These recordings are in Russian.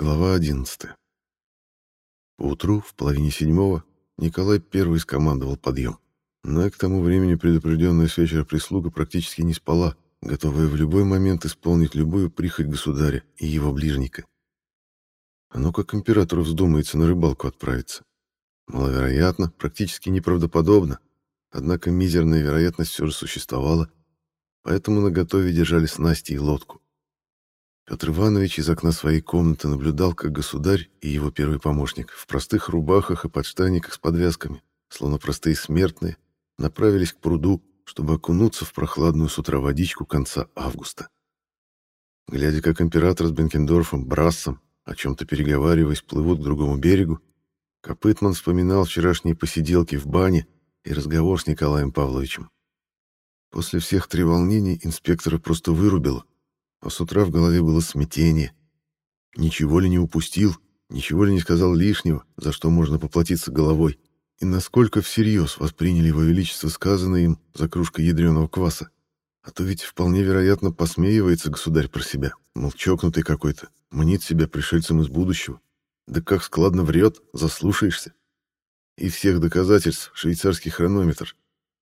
Глава 11. Поутру, в половине седьмого, Николай первый скомандовал подъем. Но к тому времени предупрежденная с вечера прислуга практически не спала, готовая в любой момент исполнить любую прихоть государя и его ближника. А ну как императору вздумается на рыбалку отправиться. Маловероятно, практически неправдоподобно, однако мизерная вероятность все же существовала, поэтому на готове держали снасти и лодку. Петр Иванович из окна своей комнаты наблюдал, как государь и его первый помощник в простых рубахах и подштанниках с подвязками, словно простые смертные, направились к пруду, чтобы окунуться в прохладную с утра водичку конца августа. Глядя, как император с Бенкендорфом, Брассом, о чем-то переговариваясь, плывут к другому берегу, Копытман вспоминал вчерашние посиделки в бане и разговор с Николаем Павловичем. После всех треволнений инспектора просто вырубило — а с утра в голове было смятение. Ничего ли не упустил, ничего ли не сказал лишнего, за что можно поплатиться головой, и насколько всерьез восприняли его величество сказанное им за кружкой ядреного кваса. А то ведь вполне вероятно посмеивается государь про себя, мол, чокнутый какой-то, мнит себя пришельцем из будущего. Да как складно врет, заслушаешься. И всех доказательств швейцарский хронометр.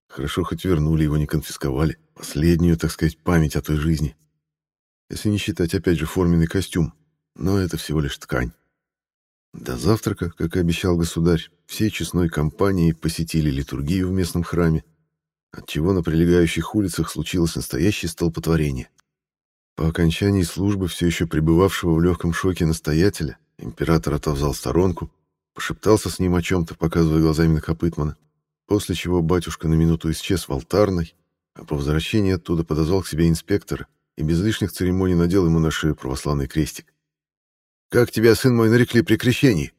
Хорошо хоть вернули его, не конфисковали. Последнюю, так сказать, память о той жизни если не считать опять же форменный костюм, но это всего лишь ткань. До завтрака, как и обещал государь, всей честной компанией посетили литургию в местном храме, отчего на прилегающих улицах случилось настоящее столпотворение. По окончании службы все еще пребывавшего в легком шоке настоятеля император отозвал сторонку, пошептался с ним о чем-то, показывая глазами на Копытмана, после чего батюшка на минуту исчез в алтарной, а по возвращении оттуда подозвал к себе инспектора и без лишних церемоний надел ему на шею православный крестик. «Как тебя, сын мой, нарекли при крещении?»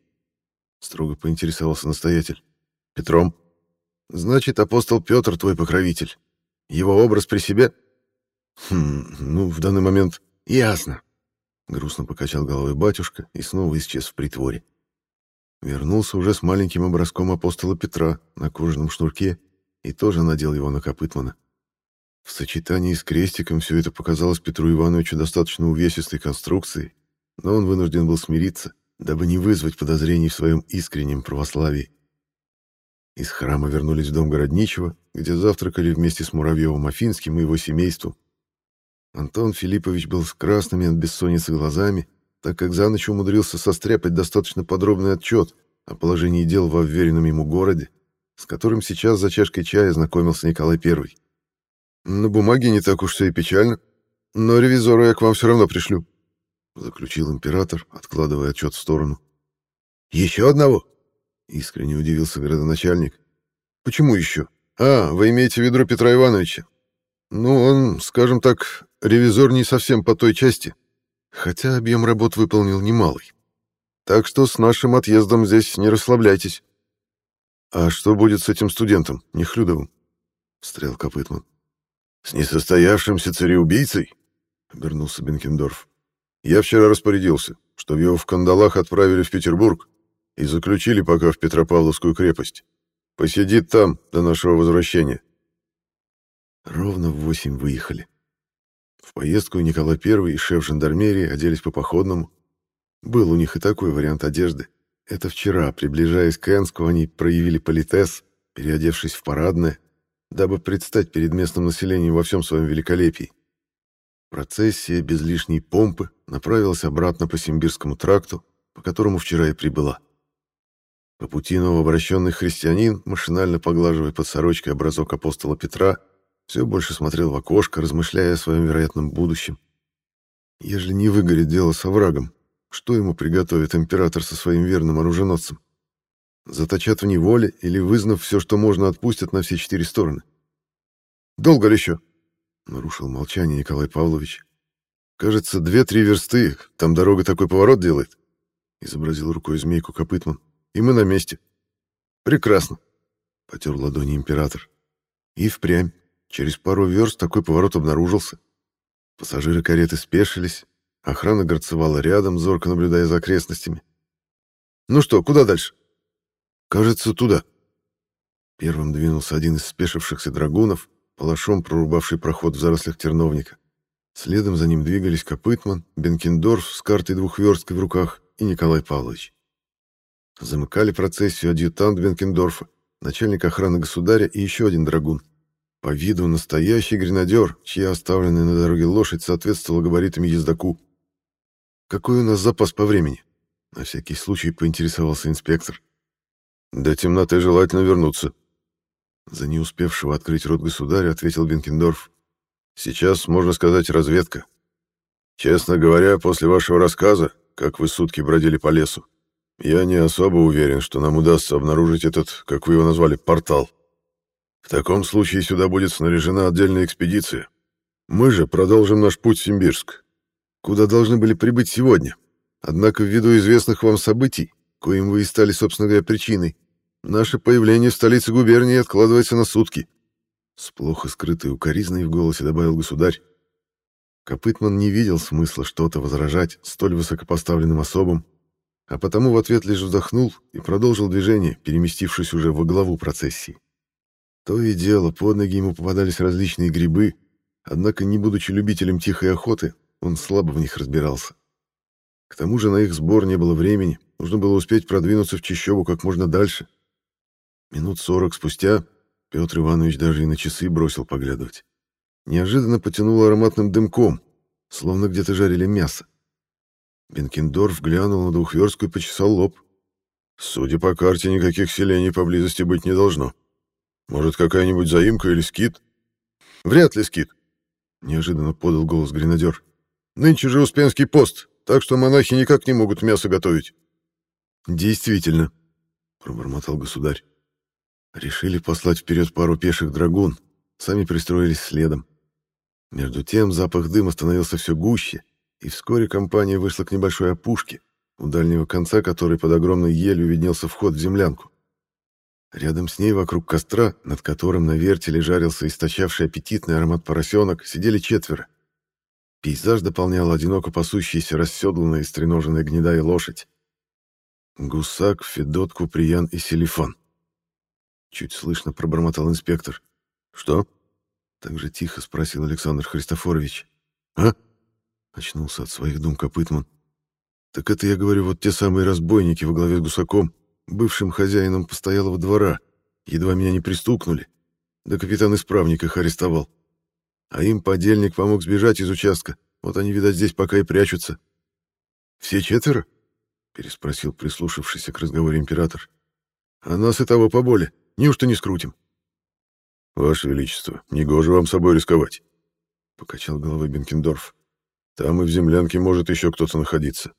Строго поинтересовался настоятель. «Петром. Значит, апостол Петр твой покровитель. Его образ при себе?» «Хм, ну, в данный момент...» «Ясно». Грустно покачал головой батюшка и снова исчез в притворе. Вернулся уже с маленьким образком апостола Петра на кожаном шнурке и тоже надел его на Копытмана. В сочетании с крестиком все это показалось Петру Ивановичу достаточно увесистой конструкцией, но он вынужден был смириться, дабы не вызвать подозрений в своем искреннем православии. Из храма вернулись в дом Городничего, где завтракали вместе с Муравьевым Афинским и его семейством. Антон Филиппович был с красными от бессонницы глазами, так как за ночь умудрился состряпать достаточно подробный отчет о положении дел во вверенном ему городе, с которым сейчас за чашкой чая знакомился Николай Первый. На бумаге не так уж все и печально, но ревизора я к вам все равно пришлю, заключил император, откладывая отчет в сторону. Еще одного? Искренне удивился городоначальник. Почему еще? А, вы имеете в виду Петра Ивановича? Ну, он, скажем так, ревизор не совсем по той части, хотя объем работ выполнил немалый. Так что с нашим отъездом здесь не расслабляйтесь. А что будет с этим студентом, Нехлюдовым? Встрял Копытман. «С несостоявшимся цареубийцей?» — обернулся Бенкендорф. «Я вчера распорядился, чтобы его в кандалах отправили в Петербург и заключили пока в Петропавловскую крепость. Посидит там до нашего возвращения». Ровно в восемь выехали. В поездку Николай I и шеф жандармерии оделись по походному. Был у них и такой вариант одежды. Это вчера, приближаясь к Энску, они проявили политес, переодевшись в парадное, дабы предстать перед местным населением во всем своем великолепии. Процессия без лишней помпы направилась обратно по Симбирскому тракту, по которому вчера и прибыла. По пути новообращенный христианин, машинально поглаживая под сорочкой образок апостола Петра, все больше смотрел в окошко, размышляя о своем вероятном будущем. Ежели не выгорит дело с оврагом, что ему приготовит император со своим верным оруженосцем? Заточат в неволе или, вызнав все, что можно, отпустят на все четыре стороны. «Долго ли еще?» — нарушил молчание Николай Павлович. «Кажется, две-три версты, там дорога такой поворот делает», — изобразил рукой змейку Копытман. «И мы на месте». «Прекрасно», — потер ладони император. И впрямь, через пару верст такой поворот обнаружился. Пассажиры кареты спешились, охрана горцевала рядом, зорко наблюдая за окрестностями. «Ну что, куда дальше?» Кажется, туда. Первым двинулся один из спешившихся драгунов, палашом прорубавший проход в зарослях терновника. Следом за ним двигались Копытман, Бенкендорф с картой двухверсткой в руках и Николай Павлович. Замыкали процессию адъютант Бенкендорфа, начальник охраны государя и еще один драгун. По виду настоящий гренадер, чья оставленная на дороге лошадь соответствовала габаритами ездаку. «Какой у нас запас по времени?» На всякий случай поинтересовался инспектор. «До темноты желательно вернуться», за не успевшего открыть рот государя ответил Бенкендорф. «Сейчас, можно сказать, разведка. Честно говоря, после вашего рассказа, как вы сутки бродили по лесу, я не особо уверен, что нам удастся обнаружить этот, как вы его назвали, портал. В таком случае сюда будет снаряжена отдельная экспедиция. Мы же продолжим наш путь в Симбирск, куда должны были прибыть сегодня. Однако ввиду известных вам событий, коим вы и стали, собственно говоря, причиной, Наше появление в столице губернии откладывается на сутки. С плохо скрытой укоризной в голосе добавил государь. Копытман не видел смысла что-то возражать столь высокопоставленным особам, а потому в ответ лишь вздохнул и продолжил движение, переместившись уже во главу процессии. То и дело, под ноги ему попадались различные грибы, однако, не будучи любителем тихой охоты, он слабо в них разбирался. К тому же на их сбор не было времени, нужно было успеть продвинуться в Чищеву как можно дальше, Минут сорок спустя Петр Иванович даже и на часы бросил поглядывать. Неожиданно потянуло ароматным дымком, словно где-то жарили мясо. Бенкендорф глянул на Двухверстку и почесал лоб. «Судя по карте, никаких селений поблизости быть не должно. Может, какая-нибудь заимка или скит?» «Вряд ли скит», — неожиданно подал голос гренадер. «Нынче же Успенский пост, так что монахи никак не могут мясо готовить». «Действительно», — пробормотал государь. Решили послать вперед пару пеших драгун, сами пристроились следом. Между тем запах дыма становился все гуще, и вскоре компания вышла к небольшой опушке, у дальнего конца которой под огромной елью виднелся вход в землянку. Рядом с ней, вокруг костра, над которым на вертеле жарился источавший аппетитный аромат поросенок, сидели четверо. Пейзаж дополнял одиноко пасущаяся расседланная и стреноженная гнедая лошадь. Гусак, Федот, Куприян и Селифан. Чуть слышно пробормотал инспектор. Что? Так же тихо спросил Александр Христофорович. А? Очнулся от своих дум Копытман. Так это, я говорю, вот те самые разбойники во главе с Гусаком, бывшим хозяином постоялого двора. Едва меня не пристукнули. Да капитан-исправник их арестовал. А им подельник помог сбежать из участка. Вот они, видать, здесь пока и прячутся. «Все четверо?» — переспросил прислушавшийся к разговору император. «А нас и того поболе. Неужто не скрутим? Ваше Величество, негоже вам собой рисковать, покачал головой Бенкендорф. Там и в землянке может еще кто-то находиться.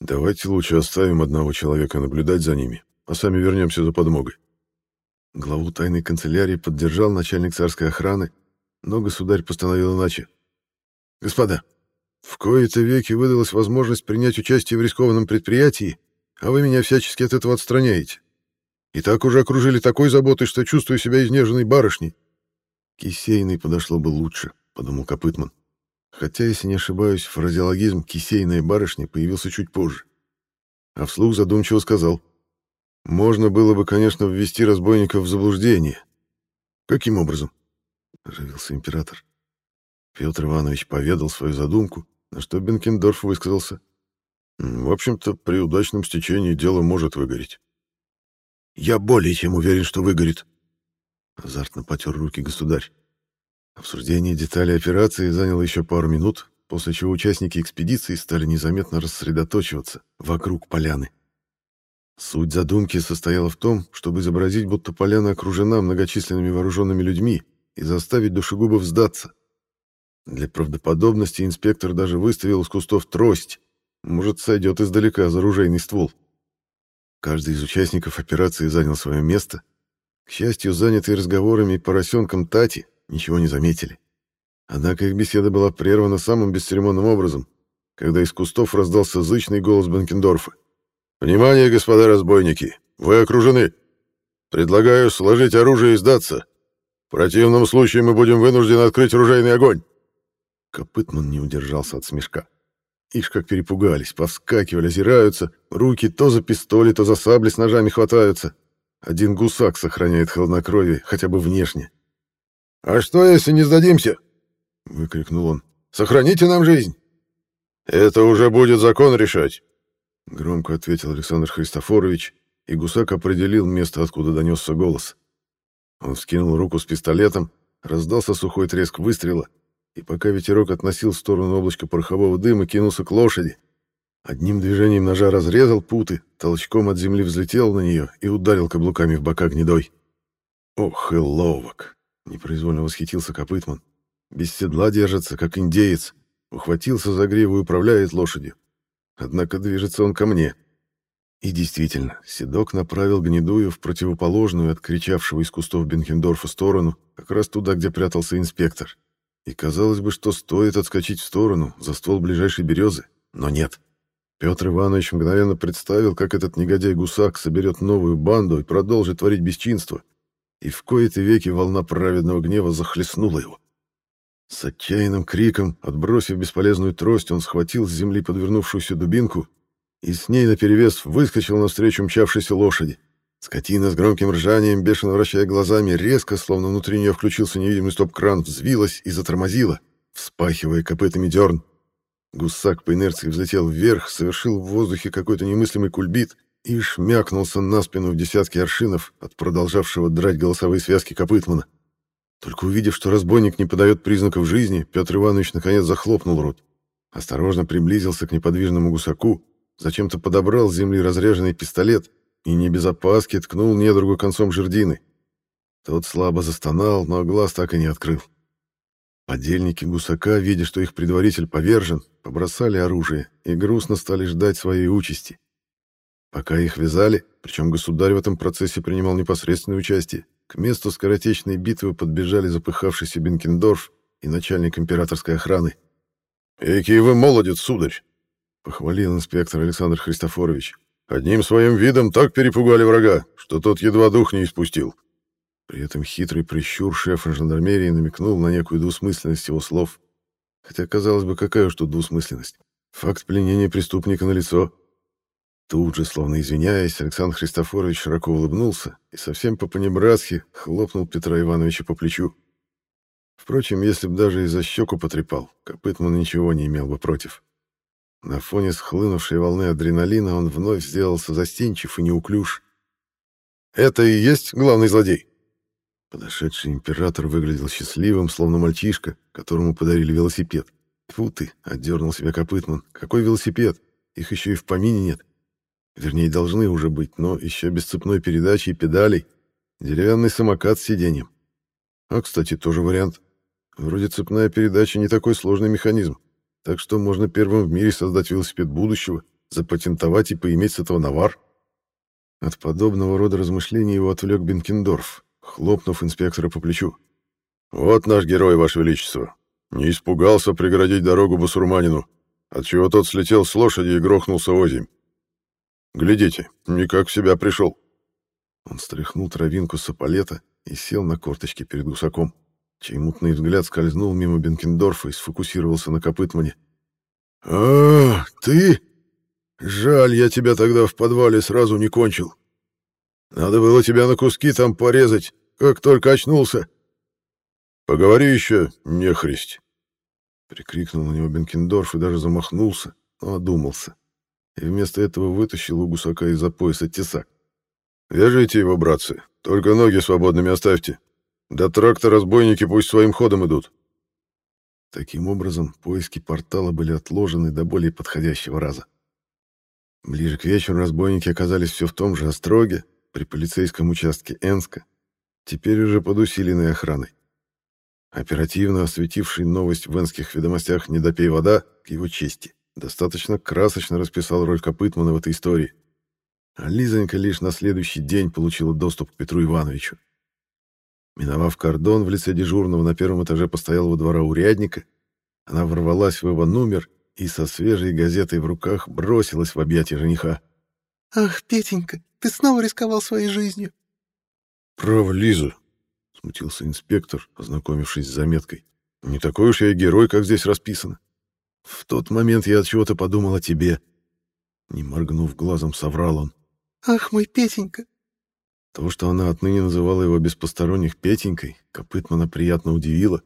Давайте лучше оставим одного человека наблюдать за ними, а сами вернемся за подмогой. Главу тайной канцелярии поддержал начальник царской охраны, но государь постановил иначе. «Господа, в кои-то веки выдалась возможность принять участие в рискованном предприятии, а вы меня всячески от этого отстраняете. И так уже окружили такой заботой, что чувствую себя изнеженной барышней. Кисейной подошло бы лучше, подумал Копытман. Хотя, если не ошибаюсь, фразеологизм «кисейная барышня» появился чуть позже. А вслух задумчиво сказал. Можно было бы, конечно, ввести разбойников в заблуждение. Каким образом? Оживился император. Петр Иванович поведал свою задумку, на что Бенкендорф высказался. В общем-то, при удачном стечении дело может выгореть. Я более чем уверен, что выгорит. Азартно потер руки государь. Обсуждение деталей операции заняло еще пару минут, после чего участники экспедиции стали незаметно рассредоточиваться вокруг поляны. Суть задумки состояла в том, чтобы изобразить, будто поляна окружена многочисленными вооруженными людьми и заставить душегубов сдаться. Для правдоподобности инспектор даже выставил из кустов трость. Может, сойдет издалека за оружейный ствол. Каждый из участников операции занял свое место. К счастью, занятые разговорами и поросенком Тати ничего не заметили. Однако их беседа была прервана самым бесцеремонным образом, когда из кустов раздался зычный голос Бенкендорфа. «Внимание, господа разбойники! Вы окружены! Предлагаю сложить оружие и сдаться. В противном случае мы будем вынуждены открыть оружейный огонь!» Копытман не удержался от смешка. Ишь, как перепугались, повскакивали, озираются, руки то за пистоли, то за сабли с ножами хватаются. Один гусак сохраняет хладнокровие, хотя бы внешне. «А что, если не сдадимся?» — выкрикнул он. «Сохраните нам жизнь!» «Это уже будет закон решать», Громко ответил Александр Христофорович, и гусак определил место, откуда донесся голос. Он вскинул руку с пистолетом, раздался сухой треск выстрела, и пока ветерок относил в сторону облачко порохового дыма, кинулся к лошади. Одним движением ножа разрезал путы, толчком от земли взлетел на нее и ударил каблуками в бока гнедой. «Ох и ловок!» — непроизвольно восхитился Копытман. «Без седла держится, как индеец. Ухватился за гриву и управляет лошадью. Однако движется он ко мне. И действительно, седок направил гнедую в противоположную от кричавшего из кустов Бенхендорфа сторону, как раз туда, где прятался инспектор. И казалось бы, что стоит отскочить в сторону, за ствол ближайшей березы, но нет. Петр Иванович мгновенно представил, как этот негодяй-гусак соберет новую банду и продолжит творить бесчинство. И в кои-то веки волна праведного гнева захлестнула его. С отчаянным криком, отбросив бесполезную трость, он схватил с земли подвернувшуюся дубинку и с ней наперевес выскочил навстречу мчавшейся лошади. Скотина с громким ржанием, бешено вращая глазами, резко, словно внутри нее включился невидимый стоп-кран, взвилась и затормозила, вспахивая копытами дерн. Гусак по инерции взлетел вверх, совершил в воздухе какой-то немыслимый кульбит и шмякнулся на спину в десятки аршинов от продолжавшего драть голосовые связки Копытмана. Только увидев, что разбойник не подает признаков жизни, Петр Иванович наконец захлопнул рот. Осторожно приблизился к неподвижному гусаку, зачем-то подобрал с земли разряженный пистолет и не без опаски ткнул недругу концом жердины. Тот слабо застонал, но глаз так и не открыл. Подельники гусака, видя, что их предваритель повержен, побросали оружие и грустно стали ждать своей участи. Пока их вязали, причем государь в этом процессе принимал непосредственное участие, к месту скоротечной битвы подбежали запыхавшийся Бенкендорф и начальник императорской охраны. «Экий вы молодец, сударь!» — похвалил инспектор Александр Христофорович. «Одним своим видом так перепугали врага, что тот едва дух не испустил». При этом хитрый прищур шефа жандармерии намекнул на некую двусмысленность его слов. Хотя, казалось бы, какая уж тут двусмысленность. Факт пленения преступника на лицо. Тут же, словно извиняясь, Александр Христофорович широко улыбнулся и совсем по-понебратски хлопнул Петра Ивановича по плечу. Впрочем, если бы даже и за щеку потрепал, Копытман ничего не имел бы против. На фоне схлынувшей волны адреналина он вновь сделался застенчив и неуклюж. «Это и есть главный злодей?» Подошедший император выглядел счастливым, словно мальчишка, которому подарили велосипед. Фу ты, отдернул себя Копытман. Какой велосипед? Их еще и в помине нет. Вернее, должны уже быть, но еще без цепной передачи и педалей. Деревянный самокат с сиденьем. А, кстати, тоже вариант. Вроде цепная передача не такой сложный механизм. Так что можно первым в мире создать велосипед будущего, запатентовать и поиметь с этого навар. От подобного рода размышлений его отвлек Бенкендорф, хлопнув инспектора по плечу. «Вот наш герой, Ваше Величество. Не испугался преградить дорогу басурманину, отчего тот слетел с лошади и грохнулся озимь. Глядите, никак в себя пришел. Он стряхнул травинку с апалета и сел на корточки перед гусаком, чей мутный взгляд скользнул мимо Бенкендорфа и сфокусировался на Копытмане. «А, ты? Жаль, я тебя тогда в подвале сразу не кончил. Надо было тебя на куски там порезать, как только очнулся. Поговори еще, нехристь!» Прикрикнул на него Бенкендорф и даже замахнулся, но одумался и вместо этого вытащил у гусака из-за пояса тесак. «Вяжите его, братцы, только ноги свободными оставьте. До тракта разбойники пусть своим ходом идут». Таким образом, поиски портала были отложены до более подходящего раза. Ближе к вечеру разбойники оказались все в том же Остроге, при полицейском участке Энска, теперь уже под усиленной охраной. Оперативно осветивший новость в энских ведомостях «Не допей вода» к его чести достаточно красочно расписал роль Копытмана в этой истории. А Лизонька лишь на следующий день получила доступ к Петру Ивановичу. Миновав кордон в лице дежурного на первом этаже постоялого двора урядника, она ворвалась в его номер и со свежей газетой в руках бросилась в объятия жениха. «Ах, Петенька, ты снова рисковал своей жизнью!» «Право, Лиза!» — смутился инспектор, ознакомившись с заметкой. «Не такой уж я и герой, как здесь расписано. В тот момент я от чего-то подумал о тебе. Не моргнув глазом, соврал он. Ах, мой Петенька. То, что она отныне называла его без посторонних Петенькой, Копытмана приятно удивило,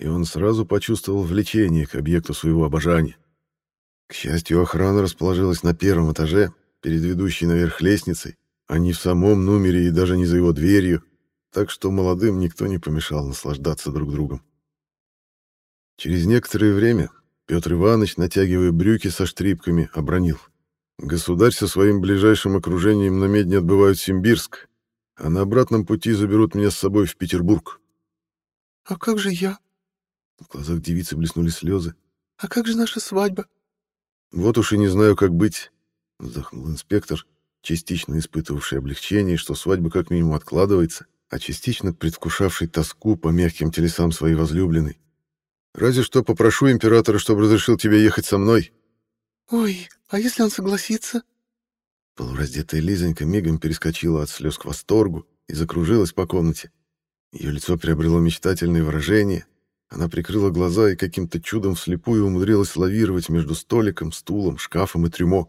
и он сразу почувствовал влечение к объекту своего обожания. К счастью, охрана расположилась на первом этаже, перед ведущей наверх лестницей, а не в самом номере и даже не за его дверью, так что молодым никто не помешал наслаждаться друг другом. Через некоторое время Петр Иванович, натягивая брюки со штрипками, обронил. «Государь со своим ближайшим окружением на медне отбывают Симбирск, а на обратном пути заберут меня с собой в Петербург». «А как же я?» В глазах девицы блеснули слезы. «А как же наша свадьба?» «Вот уж и не знаю, как быть», — вздохнул инспектор, частично испытывавший облегчение, что свадьба как минимум откладывается, а частично предвкушавший тоску по мягким телесам своей возлюбленной. «Разве что попрошу императора, чтобы разрешил тебе ехать со мной». «Ой, а если он согласится?» Полураздетая Лизонька мигом перескочила от слез к восторгу и закружилась по комнате. Ее лицо приобрело мечтательное выражение. Она прикрыла глаза и каким-то чудом вслепую умудрилась лавировать между столиком, стулом, шкафом и трюмо.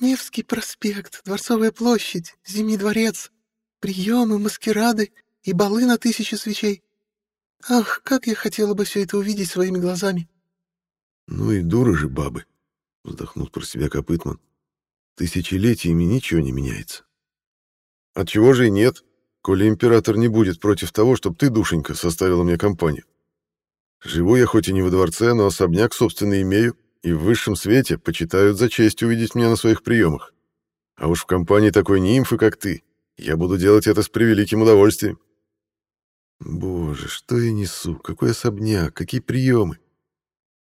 «Невский проспект, Дворцовая площадь, Зимний дворец, приемы, маскирады и балы на тысячи свечей. Ах, как я хотела бы все это увидеть своими глазами!» «Ну и дура же бабы!» — вздохнул про себя Копытман. «Тысячелетиями ничего не меняется». «Отчего же и нет, коли император не будет против того, чтобы ты, душенька, составила мне компанию? Живу я хоть и не во дворце, но особняк, собственно, имею, и в высшем свете почитают за честь увидеть меня на своих приемах. А уж в компании такой нимфы, как ты, я буду делать это с превеликим удовольствием. Боже, что я несу? Какой особняк? Какие приемы?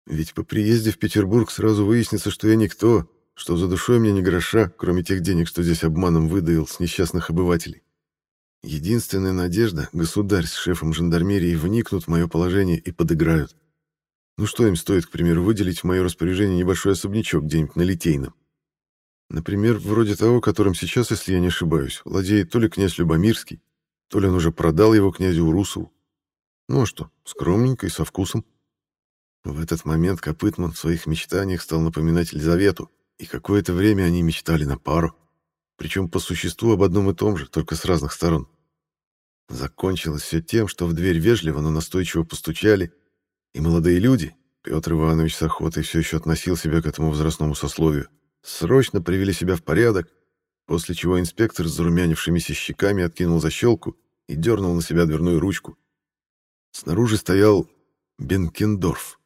Ведь по приезде в Петербург сразу выяснится, что я никто, что за душой мне ни гроша, кроме тех денег, что здесь обманом выдаил с несчастных обывателей. Единственная надежда — государь с шефом жандармерии вникнут в мое положение и подыграют. Ну что им стоит, к примеру, выделить в мое распоряжение небольшой особнячок где-нибудь на Литейном? Например, вроде того, которым сейчас, если я не ошибаюсь, владеет то ли князь Любомирский, то ли он уже продал его князю Урусову. Ну а что, скромненько и со вкусом. В этот момент Копытман в своих мечтаниях стал напоминать Елизавету, и какое-то время они мечтали на пару, причем по существу об одном и том же, только с разных сторон. Закончилось все тем, что в дверь вежливо, но настойчиво постучали, и молодые люди, Петр Иванович с охотой все еще относил себя к этому возрастному сословию, срочно привели себя в порядок, после чего инспектор с зарумянившимися щеками откинул защелку и дернул на себя дверную ручку. Снаружи стоял Бенкендорф.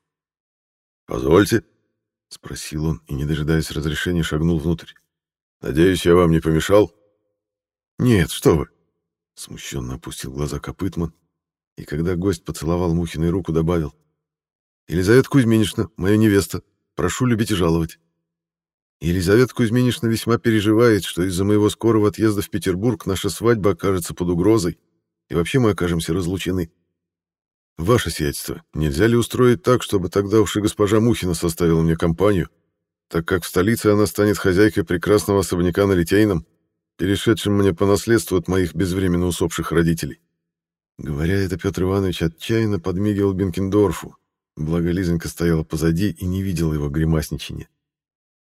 «Позвольте», — спросил он и, не дожидаясь разрешения, шагнул внутрь. «Надеюсь, я вам не помешал?» «Нет, что вы!» Смущенно опустил глаза Копытман, и когда гость поцеловал Мухиной руку, добавил. Елизавета Кузьминична, моя невеста, прошу любить и жаловать. Елизавета Кузьминична весьма переживает, что из-за моего скорого отъезда в Петербург наша свадьба окажется под угрозой, и вообще мы окажемся разлучены. Ваше сиятельство, нельзя ли устроить так, чтобы тогда уж и госпожа Мухина составила мне компанию, так как в столице она станет хозяйкой прекрасного особняка на Литейном, перешедшим мне по наследству от моих безвременно усопших родителей. Говоря это, Петр Иванович отчаянно подмигивал Бенкендорфу, Благо Лизонька стояла позади и не видела его гримасничания.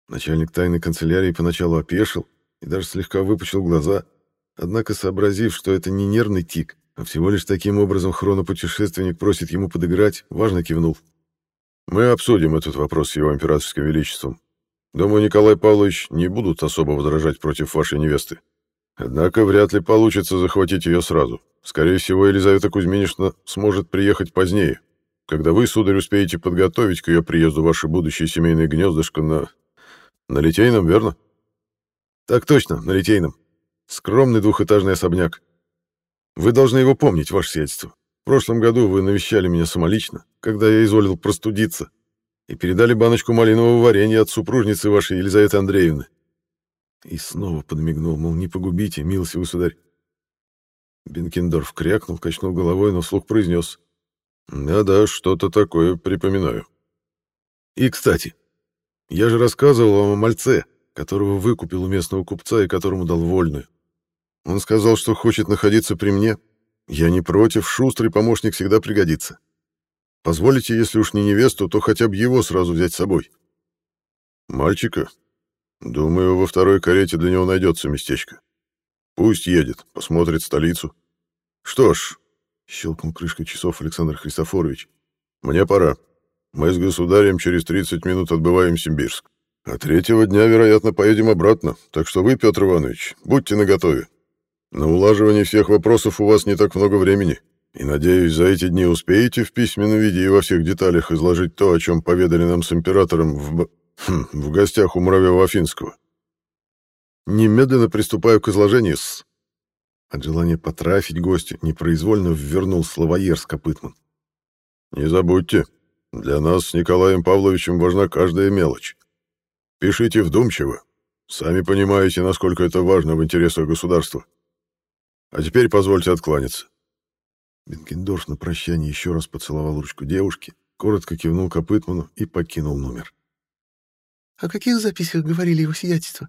Начальник тайной канцелярии поначалу опешил и даже слегка выпучил глаза, однако, сообразив, что это не нервный тик, а всего лишь таким образом хронопутешественник просит ему подыграть, важно кивнул. «Мы обсудим этот вопрос с его императорским величеством. Думаю, Николай Павлович не будут особо возражать против вашей невесты. Однако вряд ли получится захватить ее сразу. Скорее всего, Елизавета Кузьминична сможет приехать позднее, когда вы, сударь, успеете подготовить к ее приезду ваше будущее семейное гнездышко на... на Литейном, верно? Так точно, на Литейном. Скромный двухэтажный особняк. Вы должны его помнить, ваше сиятельство. В прошлом году вы навещали меня самолично, когда я изволил простудиться, и передали баночку малинового варенья от супружницы вашей Елизаветы Андреевны. И снова подмигнул, мол, не погубите, милостивый сударь. Бенкендорф крякнул, качнул головой, но вслух произнес. Да-да, что-то такое припоминаю. И, кстати, я же рассказывал вам о мальце, которого выкупил у местного купца и которому дал вольную. Он сказал, что хочет находиться при мне. Я не против, шустрый помощник всегда пригодится. Позволите, если уж не невесту, то хотя бы его сразу взять с собой. Мальчика? Думаю, во второй карете для него найдется местечко. Пусть едет, посмотрит столицу. Что ж, Щелкнул крышкой часов Александр Христофорович. «Мне пора. Мы с государем через 30 минут отбываем Симбирск. А третьего дня, вероятно, поедем обратно, так что вы, Петр Иванович, будьте наготове. На улаживание всех вопросов у вас не так много времени, и, надеюсь, за эти дни успеете в письменном виде и во всех деталях изложить то, о чем поведали нам с императором в, хм, в гостях у Муравьева Афинского. Немедленно приступаю к изложению с... От желания потрафить гостя непроизвольно ввернул словоерс Копытман. Не забудьте, для нас с Николаем Павловичем важна каждая мелочь. Пишите вдумчиво. Сами понимаете, насколько это важно в интересах государства. А теперь позвольте откланяться. Бенкендорф на прощание еще раз поцеловал ручку девушки, коротко кивнул Копытману и покинул номер. — О каких записях говорили его сиятельство?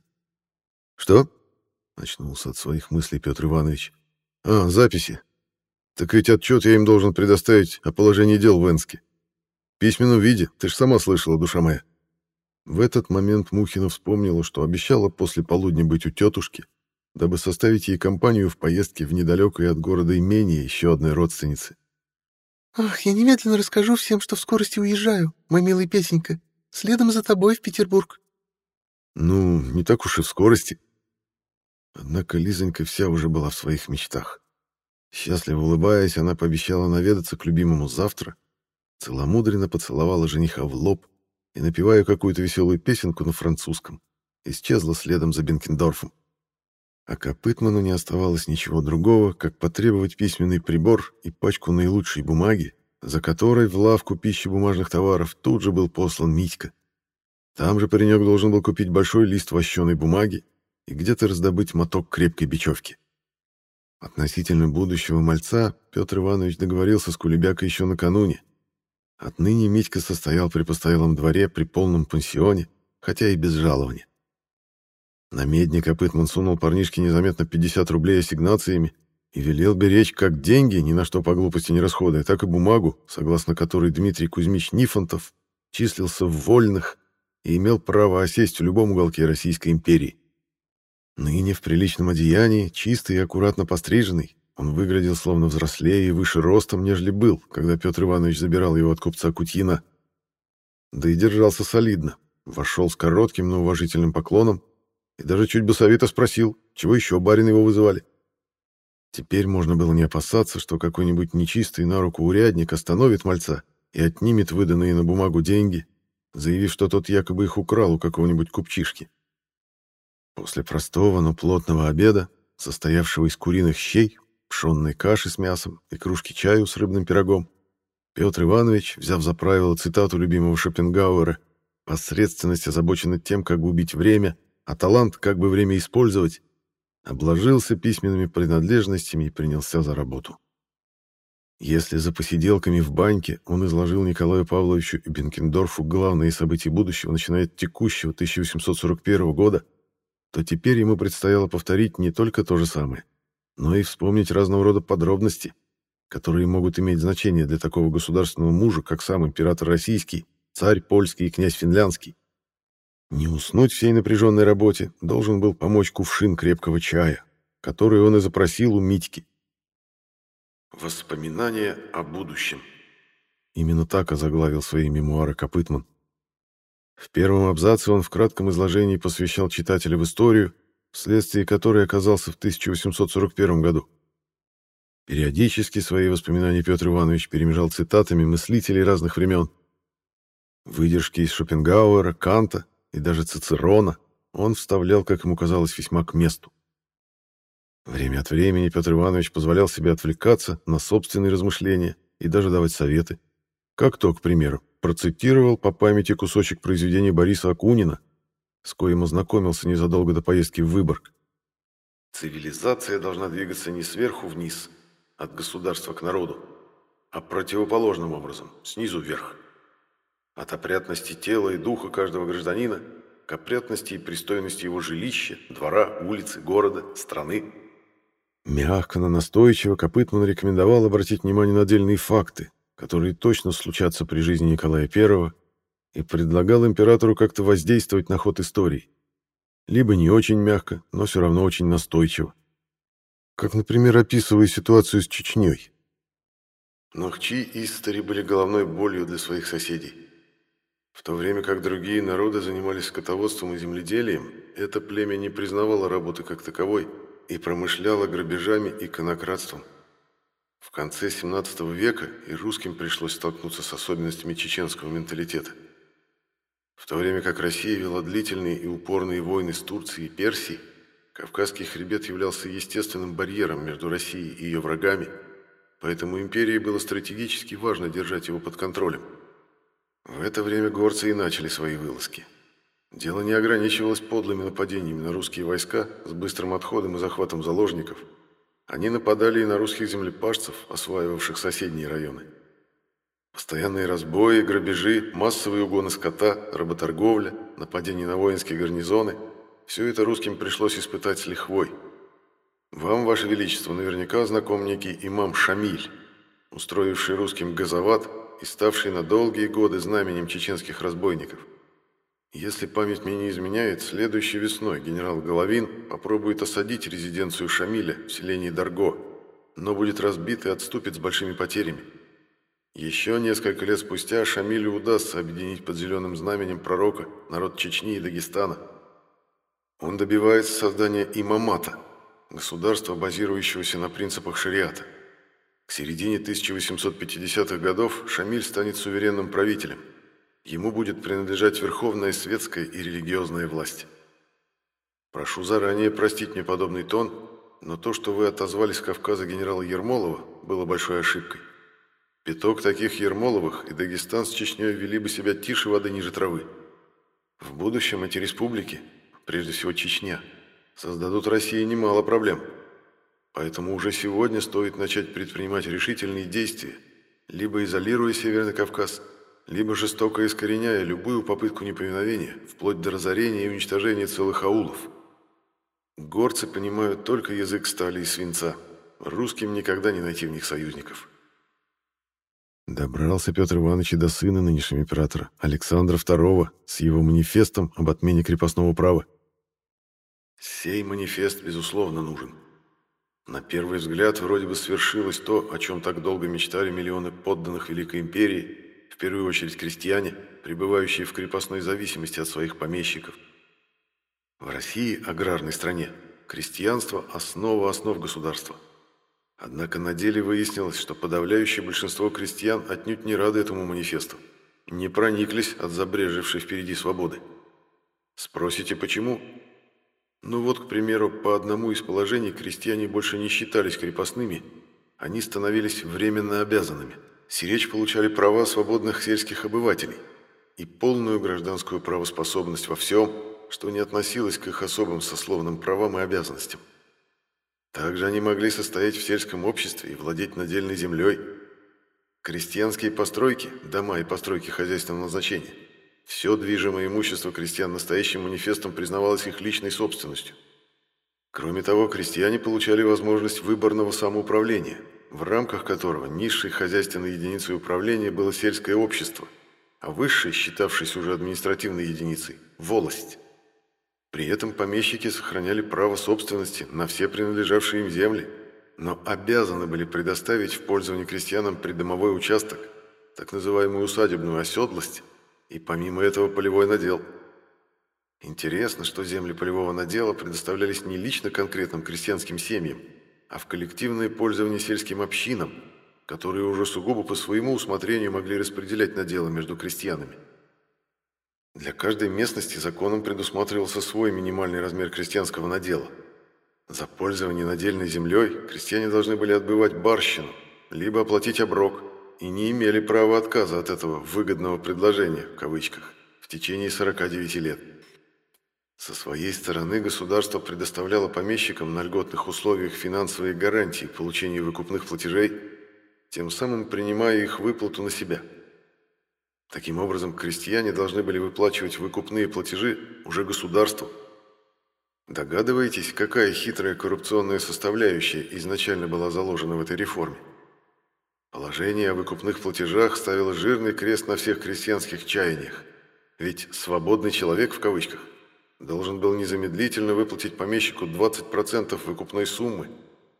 — Что? — очнулся от своих мыслей Петр Иванович. — А, записи. Так ведь отчет я им должен предоставить о положении дел в Энске. В письменном виде, ты ж сама слышала, душа моя. В этот момент Мухина вспомнила, что обещала после полудня быть у тетушки, дабы составить ей компанию в поездке в недалекое от города имение еще одной родственницы. «Ах, я немедленно расскажу всем, что в скорости уезжаю, мой милый Петенька, следом за тобой в Петербург». «Ну, не так уж и в скорости». Однако Лизонька вся уже была в своих мечтах. Счастливо улыбаясь, она пообещала наведаться к любимому завтра, целомудренно поцеловала жениха в лоб и, напевая какую-то веселую песенку на французском, исчезла следом за Бенкендорфом. А Копытману не оставалось ничего другого, как потребовать письменный прибор и пачку наилучшей бумаги, за которой в лавку пищи бумажных товаров тут же был послан Митька. Там же паренек должен был купить большой лист вощеной бумаги и где-то раздобыть моток крепкой бечевки. Относительно будущего мальца Петр Иванович договорился с Кулебякой еще накануне. Отныне Митька состоял при постоялом дворе при полном пансионе, хотя и без жалования. На медне Копытман сунул парнишке незаметно 50 рублей ассигнациями и велел беречь как деньги, ни на что по глупости не расходуя, так и бумагу, согласно которой Дмитрий Кузьмич Нифонтов числился в вольных и имел право осесть в любом уголке Российской империи. Ныне в приличном одеянии, чистый и аккуратно постриженный, он выглядел словно взрослее и выше ростом, нежели был, когда Петр Иванович забирал его от купца Кутьина. Да и держался солидно, вошел с коротким, но уважительным поклоном, и даже чуть басовито спросил, чего еще барин его вызывали. Теперь можно было не опасаться, что какой-нибудь нечистый на руку урядник остановит мальца и отнимет выданные на бумагу деньги, заявив, что тот якобы их украл у какого-нибудь купчишки. После простого, но плотного обеда, состоявшего из куриных щей, пшенной каши с мясом и кружки чаю с рыбным пирогом, Петр Иванович, взяв за правило цитату любимого Шопенгауэра, посредственность озабочена тем, как бы убить время, а талант, как бы время использовать, обложился письменными принадлежностями и принялся за работу. Если за посиделками в баньке он изложил Николаю Павловичу и Бенкендорфу главные события будущего, начиная от текущего 1841 года, то теперь ему предстояло повторить не только то же самое, но и вспомнить разного рода подробности, которые могут иметь значение для такого государственного мужа, как сам император российский, царь польский и князь финляндский. Не уснуть всей напряженной работе должен был помочь кувшин крепкого чая, который он и запросил у Митьки. Воспоминания о будущем. Именно так озаглавил свои мемуары Копытман. В первом абзаце он в кратком изложении посвящал читателя в историю, вследствие которой оказался в 1841 году. Периодически свои воспоминания Петр Иванович перемежал цитатами мыслителей разных времен. Выдержки из Шопенгауэра, Канта и даже Цицерона он вставлял, как ему казалось, весьма к месту. Время от времени Петр Иванович позволял себе отвлекаться на собственные размышления и даже давать советы. Как то, к примеру, процитировал по памяти кусочек произведения Бориса Акунина, с коим ознакомился незадолго до поездки в Выборг. «Цивилизация должна двигаться не сверху вниз, от государства к народу, а противоположным образом, снизу вверх от опрятности тела и духа каждого гражданина к опрятности и пристойности его жилища, двора, улицы, города, страны. Мягко, но настойчиво Копытман рекомендовал обратить внимание на отдельные факты, которые точно случатся при жизни Николая I, и предлагал императору как-то воздействовать на ход истории. Либо не очень мягко, но все равно очень настойчиво. Как, например, описывая ситуацию с Чечней. Нохчи и Истари были головной болью для своих соседей В то время как другие народы занимались скотоводством и земледелием, это племя не признавало работы как таковой и промышляло грабежами и конократством. В конце 17 века и русским пришлось столкнуться с особенностями чеченского менталитета. В то время как Россия вела длительные и упорные войны с Турцией и Персией, Кавказский хребет являлся естественным барьером между Россией и ее врагами, поэтому империи было стратегически важно держать его под контролем. В это время горцы и начали свои вылазки. Дело не ограничивалось подлыми нападениями на русские войска с быстрым отходом и захватом заложников. Они нападали и на русских землепашцев, осваивавших соседние районы. Постоянные разбои, грабежи, массовые угоны скота, работорговля, нападения на воинские гарнизоны – все это русским пришлось испытать с лихвой. Вам, Ваше Величество, наверняка знаком некий имам Шамиль, устроивший русским газоват и ставший на долгие годы знаменем чеченских разбойников. Если память мне не изменяет, следующей весной генерал Головин попробует осадить резиденцию Шамиля в селении Дарго, но будет разбит и отступит с большими потерями. Еще несколько лет спустя Шамилю удастся объединить под зеленым знаменем пророка народ Чечни и Дагестана. Он добивается создания имамата, государства, базирующегося на принципах шариата. К середине 1850-х годов Шамиль станет суверенным правителем. Ему будет принадлежать верховная светская и религиозная власть. Прошу заранее простить мне подобный тон, но то, что вы отозвались с Кавказа генерала Ермолова, было большой ошибкой. Пяток таких Ермоловых и Дагестан с Чечней вели бы себя тише воды ниже травы. В будущем эти республики, прежде всего Чечня, создадут России немало проблем – Поэтому уже сегодня стоит начать предпринимать решительные действия, либо изолируя Северный Кавказ, либо жестоко искореняя любую попытку неповиновения, вплоть до разорения и уничтожения целых аулов. Горцы понимают только язык стали и свинца. Русским никогда не найти в них союзников. Добрался Петр Иванович и до сына нынешнего императора, Александра II, с его манифестом об отмене крепостного права. Сей манифест, безусловно, нужен. На первый взгляд вроде бы свершилось то, о чем так долго мечтали миллионы подданных Великой Империи, в первую очередь крестьяне, пребывающие в крепостной зависимости от своих помещиков. В России, аграрной стране, крестьянство – основа основ государства. Однако на деле выяснилось, что подавляющее большинство крестьян отнюдь не рады этому манифесту, не прониклись от забрежевшей впереди свободы. Спросите, почему? Ну вот, к примеру, по одному из положений крестьяне больше не считались крепостными, они становились временно обязанными. Сиречь получали права свободных сельских обывателей и полную гражданскую правоспособность во всем, что не относилось к их особым сословным правам и обязанностям. Также они могли состоять в сельском обществе и владеть надельной землей. Крестьянские постройки, дома и постройки хозяйственного назначения – все движимое имущество крестьян настоящим манифестом признавалось их личной собственностью. Кроме того, крестьяне получали возможность выборного самоуправления, в рамках которого низшей хозяйственной единицей управления было сельское общество, а высшей, считавшейся уже административной единицей – волость. При этом помещики сохраняли право собственности на все принадлежавшие им земли, но обязаны были предоставить в пользование крестьянам придомовой участок, так называемую усадебную оседлость – и помимо этого полевой надел. Интересно, что земли полевого надела предоставлялись не лично конкретным крестьянским семьям, а в коллективное пользование сельским общинам, которые уже сугубо по своему усмотрению могли распределять наделы между крестьянами. Для каждой местности законом предусматривался свой минимальный размер крестьянского надела. За пользование надельной землей крестьяне должны были отбывать барщину, либо оплатить оброк – и не имели права отказа от этого «выгодного предложения» в кавычках в течение 49 лет. Со своей стороны государство предоставляло помещикам на льготных условиях финансовые гарантии получения выкупных платежей, тем самым принимая их выплату на себя. Таким образом, крестьяне должны были выплачивать выкупные платежи уже государству. Догадываетесь, какая хитрая коррупционная составляющая изначально была заложена в этой реформе? Положение о выкупных платежах ставило жирный крест на всех крестьянских чаяниях. Ведь «свободный человек» в кавычках должен был незамедлительно выплатить помещику 20% выкупной суммы,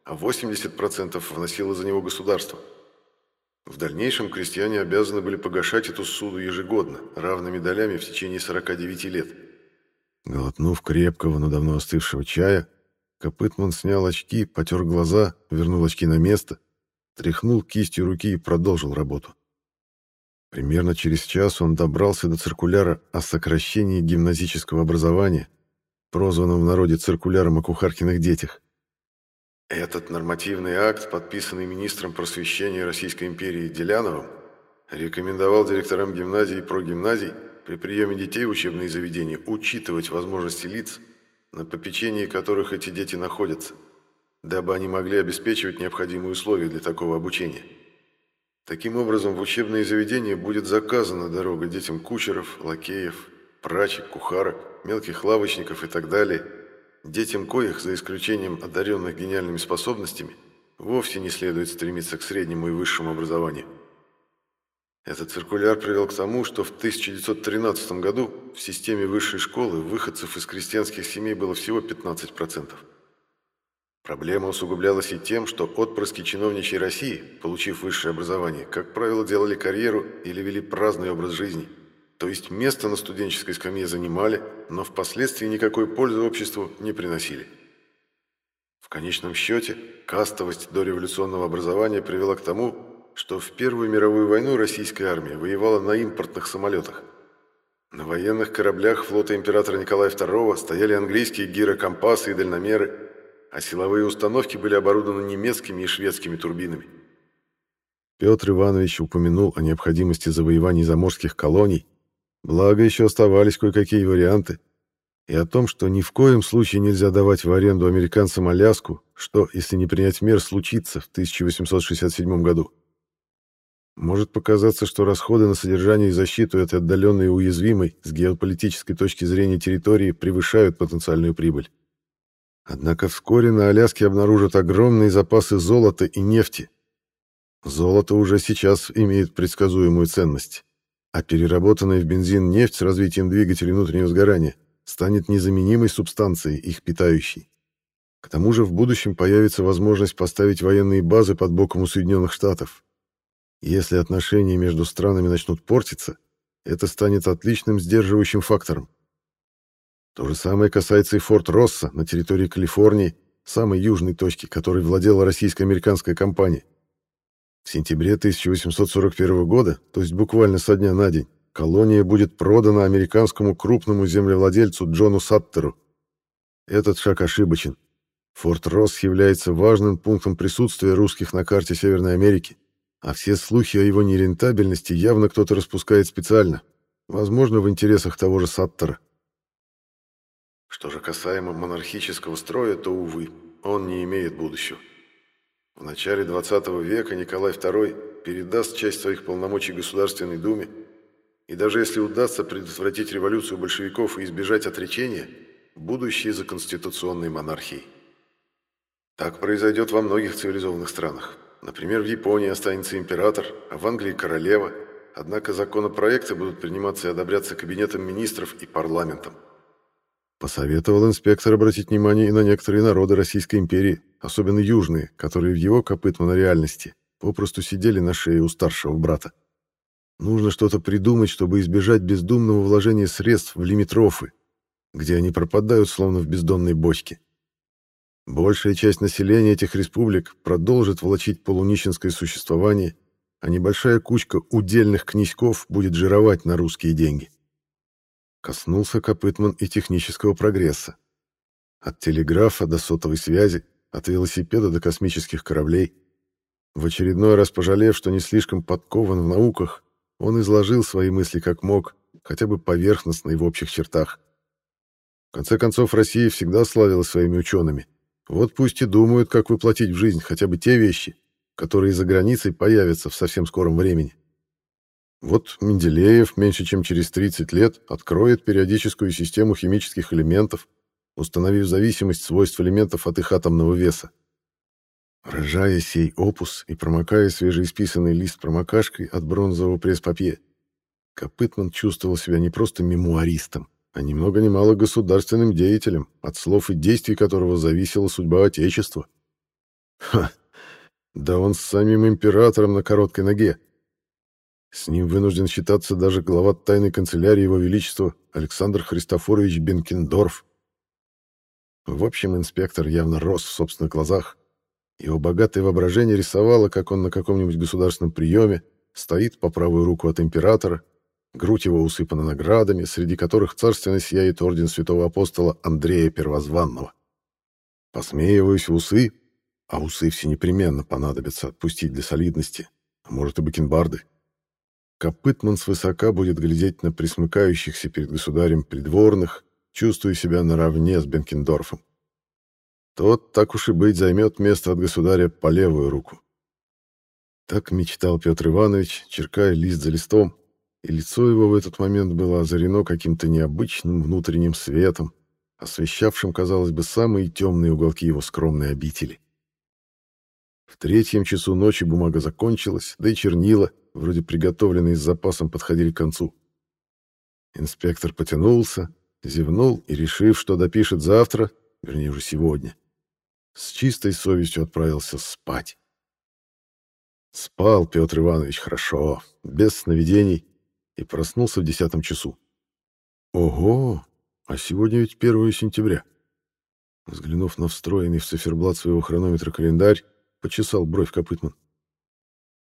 а 80% вносило за него государство. В дальнейшем крестьяне обязаны были погашать эту суду ежегодно, равными долями в течение 49 лет. Глотнув крепкого, но давно остывшего чая, Копытман снял очки, потер глаза, вернул очки на место, тряхнул кистью руки и продолжил работу. Примерно через час он добрался до циркуляра о сокращении гимназического образования, прозванного в народе циркуляром о кухаркиных детях. Этот нормативный акт, подписанный министром просвещения Российской империи Деляновым, рекомендовал директорам гимназий и прогимназий при приеме детей в учебные заведения учитывать возможности лиц, на попечении которых эти дети находятся, дабы они могли обеспечивать необходимые условия для такого обучения. Таким образом, в учебные заведения будет заказана дорога детям кучеров, лакеев, прачек, кухарок, мелких лавочников и так далее, детям коих, за исключением одаренных гениальными способностями, вовсе не следует стремиться к среднему и высшему образованию. Этот циркуляр привел к тому, что в 1913 году в системе высшей школы выходцев из крестьянских семей было всего 15%. Проблема усугублялась и тем, что отпрыски чиновничьей России, получив высшее образование, как правило, делали карьеру или вели праздный образ жизни. То есть место на студенческой скамье занимали, но впоследствии никакой пользы обществу не приносили. В конечном счете, кастовость дореволюционного образования привела к тому, что в Первую мировую войну российская армия воевала на импортных самолетах. На военных кораблях флота императора Николая II стояли английские гирокомпасы и дальномеры, а силовые установки были оборудованы немецкими и шведскими турбинами. Петр Иванович упомянул о необходимости завоеваний заморских колоний, благо еще оставались кое-какие варианты, и о том, что ни в коем случае нельзя давать в аренду американцам Аляску, что, если не принять мер, случится в 1867 году. Может показаться, что расходы на содержание и защиту этой отдаленной и уязвимой с геополитической точки зрения территории превышают потенциальную прибыль. Однако вскоре на Аляске обнаружат огромные запасы золота и нефти. Золото уже сейчас имеет предсказуемую ценность, а переработанная в бензин нефть с развитием двигателей внутреннего сгорания станет незаменимой субстанцией, их питающей. К тому же в будущем появится возможность поставить военные базы под боком у Соединенных Штатов, если отношения между странами начнут портиться, это станет отличным сдерживающим фактором. То же самое касается и Форт Росса на территории Калифорнии, самой южной точки, которой владела российско-американская компания. В сентябре 1841 года, то есть буквально со дня на день, колония будет продана американскому крупному землевладельцу Джону Саттеру. Этот шаг ошибочен. Форт Росс является важным пунктом присутствия русских на карте Северной Америки а все слухи о его нерентабельности явно кто-то распускает специально, возможно, в интересах того же Саттера. Что же касаемо монархического строя, то, увы, он не имеет будущего. В начале 20 века Николай II передаст часть своих полномочий Государственной Думе, и даже если удастся предотвратить революцию большевиков и избежать отречения, будущее за конституционной монархией. Так произойдет во многих цивилизованных странах. Например, в Японии останется император, а в Англии королева. Однако законопроекты будут приниматься и одобряться кабинетом министров и парламентом. Посоветовал инспектор обратить внимание и на некоторые народы Российской империи, особенно южные, которые в его копытмана реальности попросту сидели на шее у старшего брата. Нужно что-то придумать, чтобы избежать бездумного вложения средств в лимитрофы, где они пропадают словно в бездонной бочке. Большая часть населения этих республик продолжит влачить полунищенское существование, а небольшая кучка удельных князьков будет жировать на русские деньги. Коснулся Копытман и технического прогресса. От телеграфа до сотовой связи, от велосипеда до космических кораблей. В очередной раз пожалев, что не слишком подкован в науках, он изложил свои мысли как мог, хотя бы поверхностно и в общих чертах. В конце концов, Россия всегда славилась своими учеными – вот пусть и думают, как воплотить в жизнь хотя бы те вещи, которые за границей появятся в совсем скором времени. Вот Менделеев меньше чем через 30 лет откроет периодическую систему химических элементов, установив зависимость свойств элементов от их атомного веса. Рожая сей опус и промокая свежеисписанный лист промокашкой от бронзового пресс-папье, Копытман чувствовал себя не просто мемуаристом, а ни много ни государственным деятелем, от слов и действий которого зависела судьба Отечества. Ха! Да он с самим императором на короткой ноге. С ним вынужден считаться даже глава тайной канцелярии Его Величества Александр Христофорович Бенкендорф. В общем, инспектор явно рос в собственных глазах. Его богатое воображение рисовало, как он на каком-нибудь государственном приеме стоит по правую руку от императора, грудь его усыпана наградами, среди которых царственно сияет орден святого апостола Андрея Первозванного. Посмеиваясь в усы, а усы все непременно понадобятся отпустить для солидности, а может и бакенбарды, Копытман свысока будет глядеть на присмыкающихся перед государем придворных, чувствуя себя наравне с Бенкендорфом. Тот, так уж и быть, займет место от государя по левую руку. Так мечтал Петр Иванович, черкая лист за листом, и лицо его в этот момент было озарено каким-то необычным внутренним светом, освещавшим, казалось бы, самые темные уголки его скромной обители. В третьем часу ночи бумага закончилась, да и чернила, вроде приготовленные с запасом, подходили к концу. Инспектор потянулся, зевнул и, решив, что допишет завтра, вернее уже сегодня, с чистой совестью отправился спать. Спал Петр Иванович хорошо, без сновидений, и проснулся в десятом часу. Ого, а сегодня ведь 1 сентября. Взглянув на встроенный в циферблат своего хронометра календарь, почесал бровь Копытман.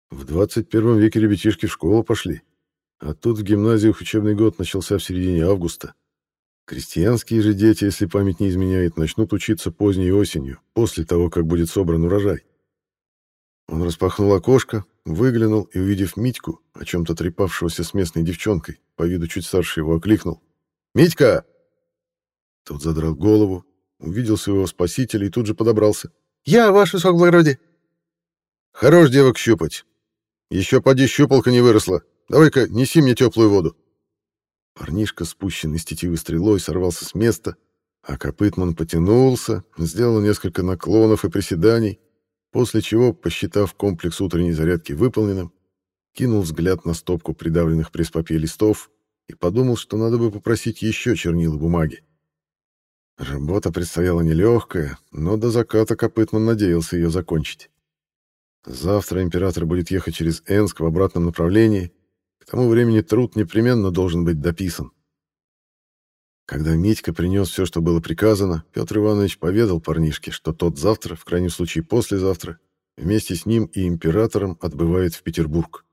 В 21 веке ребятишки в школу пошли, а тут в гимназиях учебный год начался в середине августа. Крестьянские же дети, если память не изменяет, начнут учиться поздней осенью, после того, как будет собран урожай. Он распахнул окошко, выглянул и, увидев Митьку, о чем-то трепавшегося с местной девчонкой, по виду чуть старше его, окликнул. «Митька!» Тот задрал голову, увидел своего спасителя и тут же подобрался. «Я, ваше высокоблагородие!» «Хорош девок щупать. Еще поди щупалка не выросла. Давай-ка неси мне теплую воду». Парнишка, спущенный с тетивы стрелой, сорвался с места, а Копытман потянулся, сделал несколько наклонов и приседаний, после чего, посчитав комплекс утренней зарядки выполненным, кинул взгляд на стопку придавленных пресс-папье листов и подумал, что надо бы попросить еще чернил и бумаги. Работа предстояла нелегкая, но до заката Копытман надеялся ее закончить. Завтра император будет ехать через Энск в обратном направлении. К тому времени труд непременно должен быть дописан. Когда Митька принес все, что было приказано, Петр Иванович поведал парнишке, что тот завтра, в крайнем случае послезавтра, вместе с ним и императором отбывает в Петербург.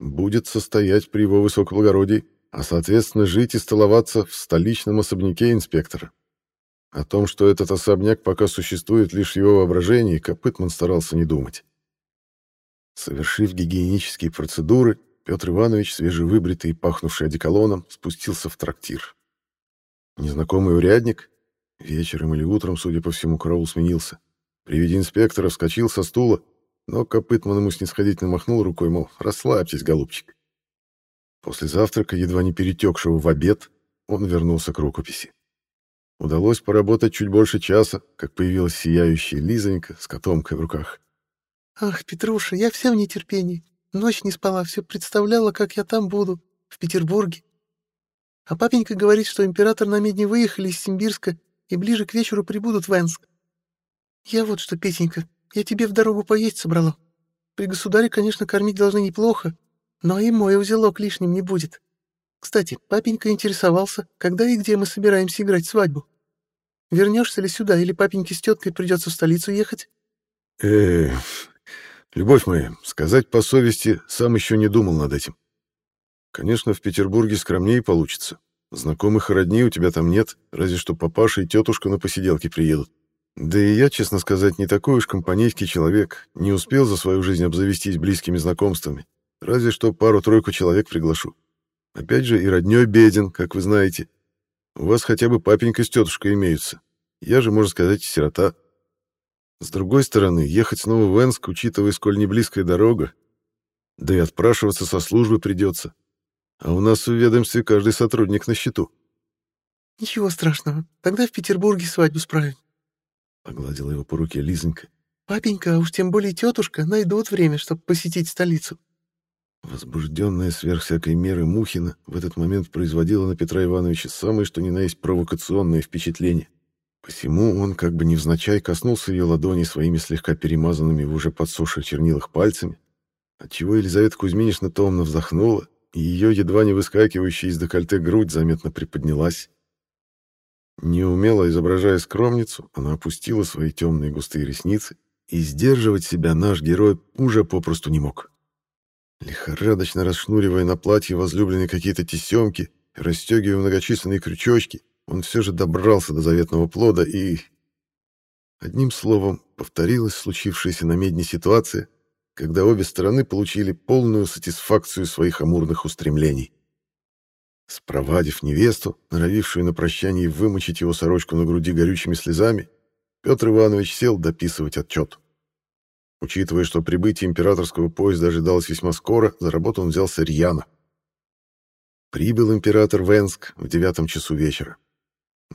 Будет состоять при его высокоблагородии, а, соответственно, жить и столоваться в столичном особняке инспектора. О том, что этот особняк пока существует лишь в его воображении, Копытман старался не думать. Совершив гигиенические процедуры, Петр Иванович, свежевыбритый и пахнувший одеколоном, спустился в трактир. Незнакомый урядник, вечером или утром, судя по всему, караул сменился, при виде инспектора вскочил со стула, но Копытман ему снисходительно махнул рукой, мол, расслабьтесь, голубчик. После завтрака, едва не перетекшего в обед, он вернулся к рукописи. Удалось поработать чуть больше часа, как появилась сияющая Лизонька с котомкой в руках. «Ах, Петруша, я вся в нетерпении. Ночь не спала, все представляла, как я там буду, в Петербурге. А папенька говорит, что император на медне выехали из Симбирска и ближе к вечеру прибудут в Энск. Я вот что, Петенька, я тебе в дорогу поесть собрала. При государе, конечно, кормить должны неплохо, но и мой узелок лишним не будет. Кстати, папенька интересовался, когда и где мы собираемся играть свадьбу. Вернешься ли сюда, или папеньке с теткой придется в столицу ехать? Э, любовь моя, сказать по совести, сам еще не думал над этим. Конечно, в Петербурге скромнее получится. Знакомых и родней у тебя там нет, разве что папаша и тетушка на посиделке приедут. Да и я, честно сказать, не такой уж компанейский человек, не успел за свою жизнь обзавестись близкими знакомствами, разве что пару-тройку человек приглашу. Опять же, и роднёй беден, как вы знаете. У вас хотя бы папенька с тетушкой имеются. Я же, можно сказать, сирота. С другой стороны, ехать снова в Энск, учитывая, сколь не близкая дорога, да и отпрашиваться со службы придется. А у нас в ведомстве каждый сотрудник на счету. Ничего страшного, тогда в Петербурге свадьбу справим. Погладила его по руке Лизонька. Папенька, а уж тем более тетушка, найдут время, чтобы посетить столицу. Возбужденная сверх всякой меры Мухина в этот момент производила на Петра Ивановича самое что ни на есть провокационное впечатление. Посему он как бы невзначай коснулся ее ладони своими слегка перемазанными в уже подсохших чернилах пальцами, отчего Елизавета Кузьминична томно вздохнула, и ее едва не выскакивающая из декольте грудь заметно приподнялась. Неумело изображая скромницу, она опустила свои темные густые ресницы, и сдерживать себя наш герой уже попросту не мог. Лихорадочно расшнуривая на платье возлюбленные какие-то тесемки, расстегивая многочисленные крючочки, он все же добрался до заветного плода и... Одним словом, повторилась случившаяся на медне ситуация, когда обе стороны получили полную сатисфакцию своих амурных устремлений. Спровадив невесту, норовившую на прощании вымочить его сорочку на груди горючими слезами, Петр Иванович сел дописывать отчет. Учитывая, что прибытие императорского поезда ожидалось весьма скоро, за работу он взялся рьяно. Прибыл император в Энск в девятом часу вечера.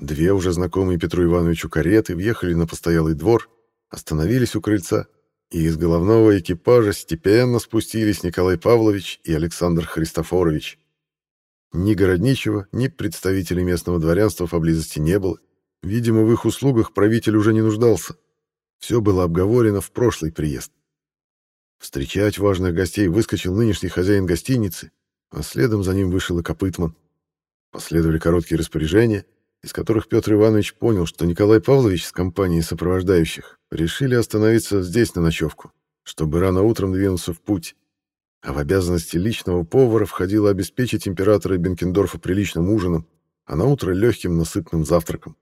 Две уже знакомые Петру Ивановичу кареты въехали на постоялый двор, остановились у крыльца, и из головного экипажа степенно спустились Николай Павлович и Александр Христофорович. Ни городничего, ни представителей местного дворянства поблизости не было. Видимо, в их услугах правитель уже не нуждался. Все было обговорено в прошлый приезд. Встречать важных гостей выскочил нынешний хозяин гостиницы, а следом за ним вышел и Копытман. Последовали короткие распоряжения — из которых Петр Иванович понял, что Николай Павлович с компанией сопровождающих решили остановиться здесь на ночевку, чтобы рано утром двинуться в путь. А в обязанности личного повара входило обеспечить императора Бенкендорфа приличным ужином, а на утро легким насытным завтраком.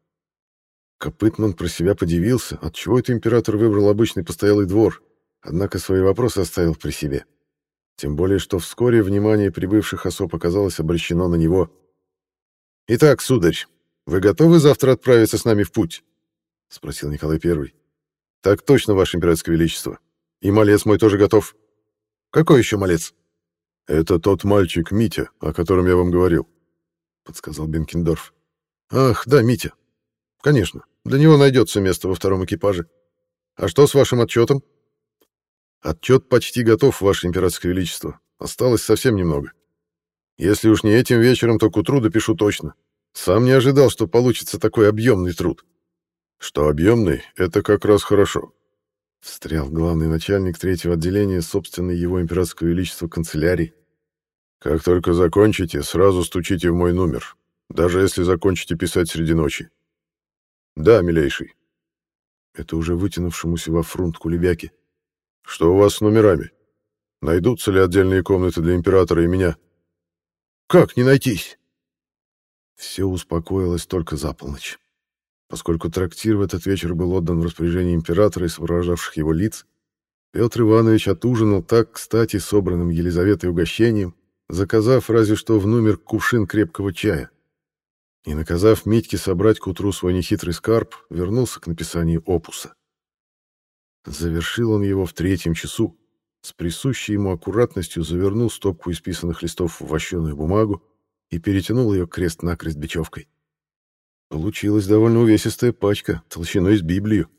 Копытман про себя подивился, отчего это император выбрал обычный постоялый двор, однако свои вопросы оставил при себе. Тем более, что вскоре внимание прибывших особ оказалось обращено на него. «Итак, сударь, вы готовы завтра отправиться с нами в путь? спросил Николай I. Так точно, ваше императорское величество. И малец мой тоже готов. Какой еще малец? Это тот мальчик Митя, о котором я вам говорил, подсказал Бенкендорф. Ах, да, Митя. Конечно, для него найдется место во втором экипаже. А что с вашим отчетом? Отчет почти готов, ваше императорское величество. Осталось совсем немного. Если уж не этим вечером, то к утру допишу точно. Сам не ожидал, что получится такой объемный труд. Что объемный, это как раз хорошо. Встрял главный начальник третьего отделения собственной его императорского величества канцелярии. Как только закончите, сразу стучите в мой номер, даже если закончите писать среди ночи. Да, милейший. Это уже вытянувшемуся во фрунт кулебяки. Что у вас с номерами? Найдутся ли отдельные комнаты для императора и меня? Как не найтись? Все успокоилось только за полночь. Поскольку трактир в этот вечер был отдан в распоряжение императора и сопровождавших его лиц, Петр Иванович отужинал так, кстати, собранным Елизаветой угощением, заказав разве что в номер кувшин крепкого чая. И, наказав Митьке собрать к утру свой нехитрый скарб, вернулся к написанию опуса. Завершил он его в третьем часу, с присущей ему аккуратностью завернул стопку исписанных листов в вощеную бумагу, и перетянул ее крест-накрест бечевкой. Получилась довольно увесистая пачка, толщиной с Библию.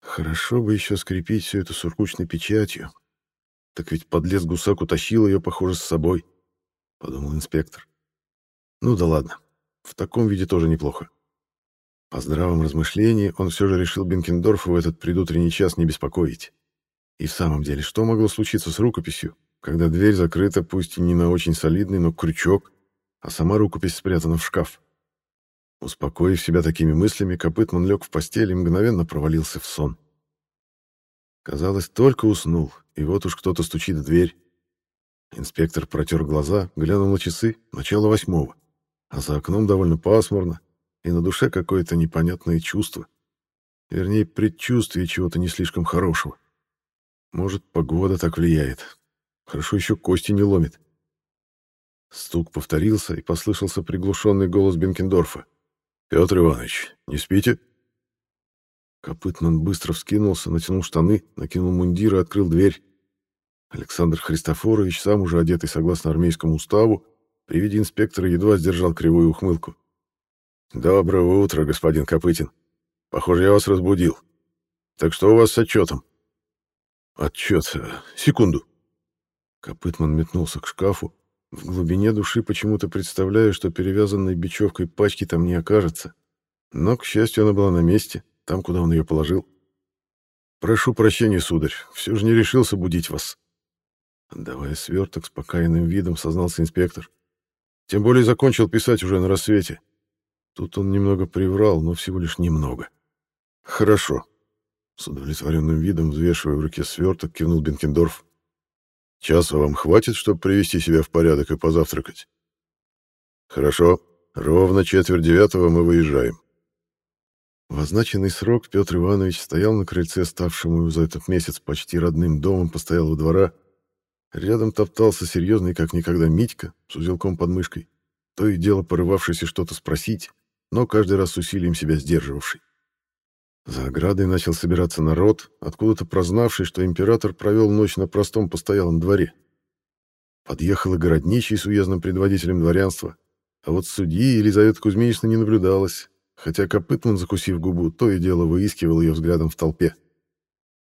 Хорошо бы еще скрепить все это суркучной печатью. Так ведь подлец гусак утащил ее, похоже, с собой, — подумал инспектор. Ну да ладно, в таком виде тоже неплохо. По здравом размышлении он все же решил Бенкендорфа в этот предутренний час не беспокоить. И в самом деле, что могло случиться с рукописью, когда дверь закрыта, пусть и не на очень солидный, но крючок, а сама рукопись спрятана в шкаф. Успокоив себя такими мыслями, Копытман лег в постель и мгновенно провалился в сон. Казалось, только уснул, и вот уж кто-то стучит в дверь. Инспектор протер глаза, глянул на часы, начало восьмого, а за окном довольно пасмурно, и на душе какое-то непонятное чувство. Вернее, предчувствие чего-то не слишком хорошего. Может, погода так влияет. Хорошо еще кости не ломит. Стук повторился, и послышался приглушенный голос Бенкендорфа. «Петр Иванович, не спите?» Копытман быстро вскинулся, натянул штаны, накинул мундир и открыл дверь. Александр Христофорович, сам уже одетый согласно армейскому уставу, при виде инспектора едва сдержал кривую ухмылку. «Доброе утро, господин Копытин. Похоже, я вас разбудил. Так что у вас с отчетом?» «Отчет. Секунду». Копытман метнулся к шкафу, в глубине души почему-то представляю, что перевязанной бечевкой пачки там не окажется. Но, к счастью, она была на месте, там, куда он ее положил. «Прошу прощения, сударь, все же не решился будить вас». Отдавая сверток с покаянным видом, сознался инспектор. Тем более закончил писать уже на рассвете. Тут он немного приврал, но всего лишь немного. «Хорошо», — с удовлетворенным видом, взвешивая в руке сверток, кивнул Бенкендорф. «Часа вам хватит, чтобы привести себя в порядок и позавтракать?» «Хорошо. Ровно четверть девятого мы выезжаем». В означенный срок Петр Иванович стоял на крыльце, ставшему за этот месяц почти родным домом постоялого двора. Рядом топтался серьезный, как никогда, Митька с узелком под мышкой, то и дело порывавшийся что-то спросить, но каждый раз с усилием себя сдерживавший. За оградой начал собираться народ, откуда-то прознавший, что император провел ночь на простом постоялом дворе. Подъехал и городничий с уездным предводителем дворянства, а вот судьи Елизавета Кузьминична не наблюдалась, хотя Копытман, закусив губу, то и дело выискивал ее взглядом в толпе.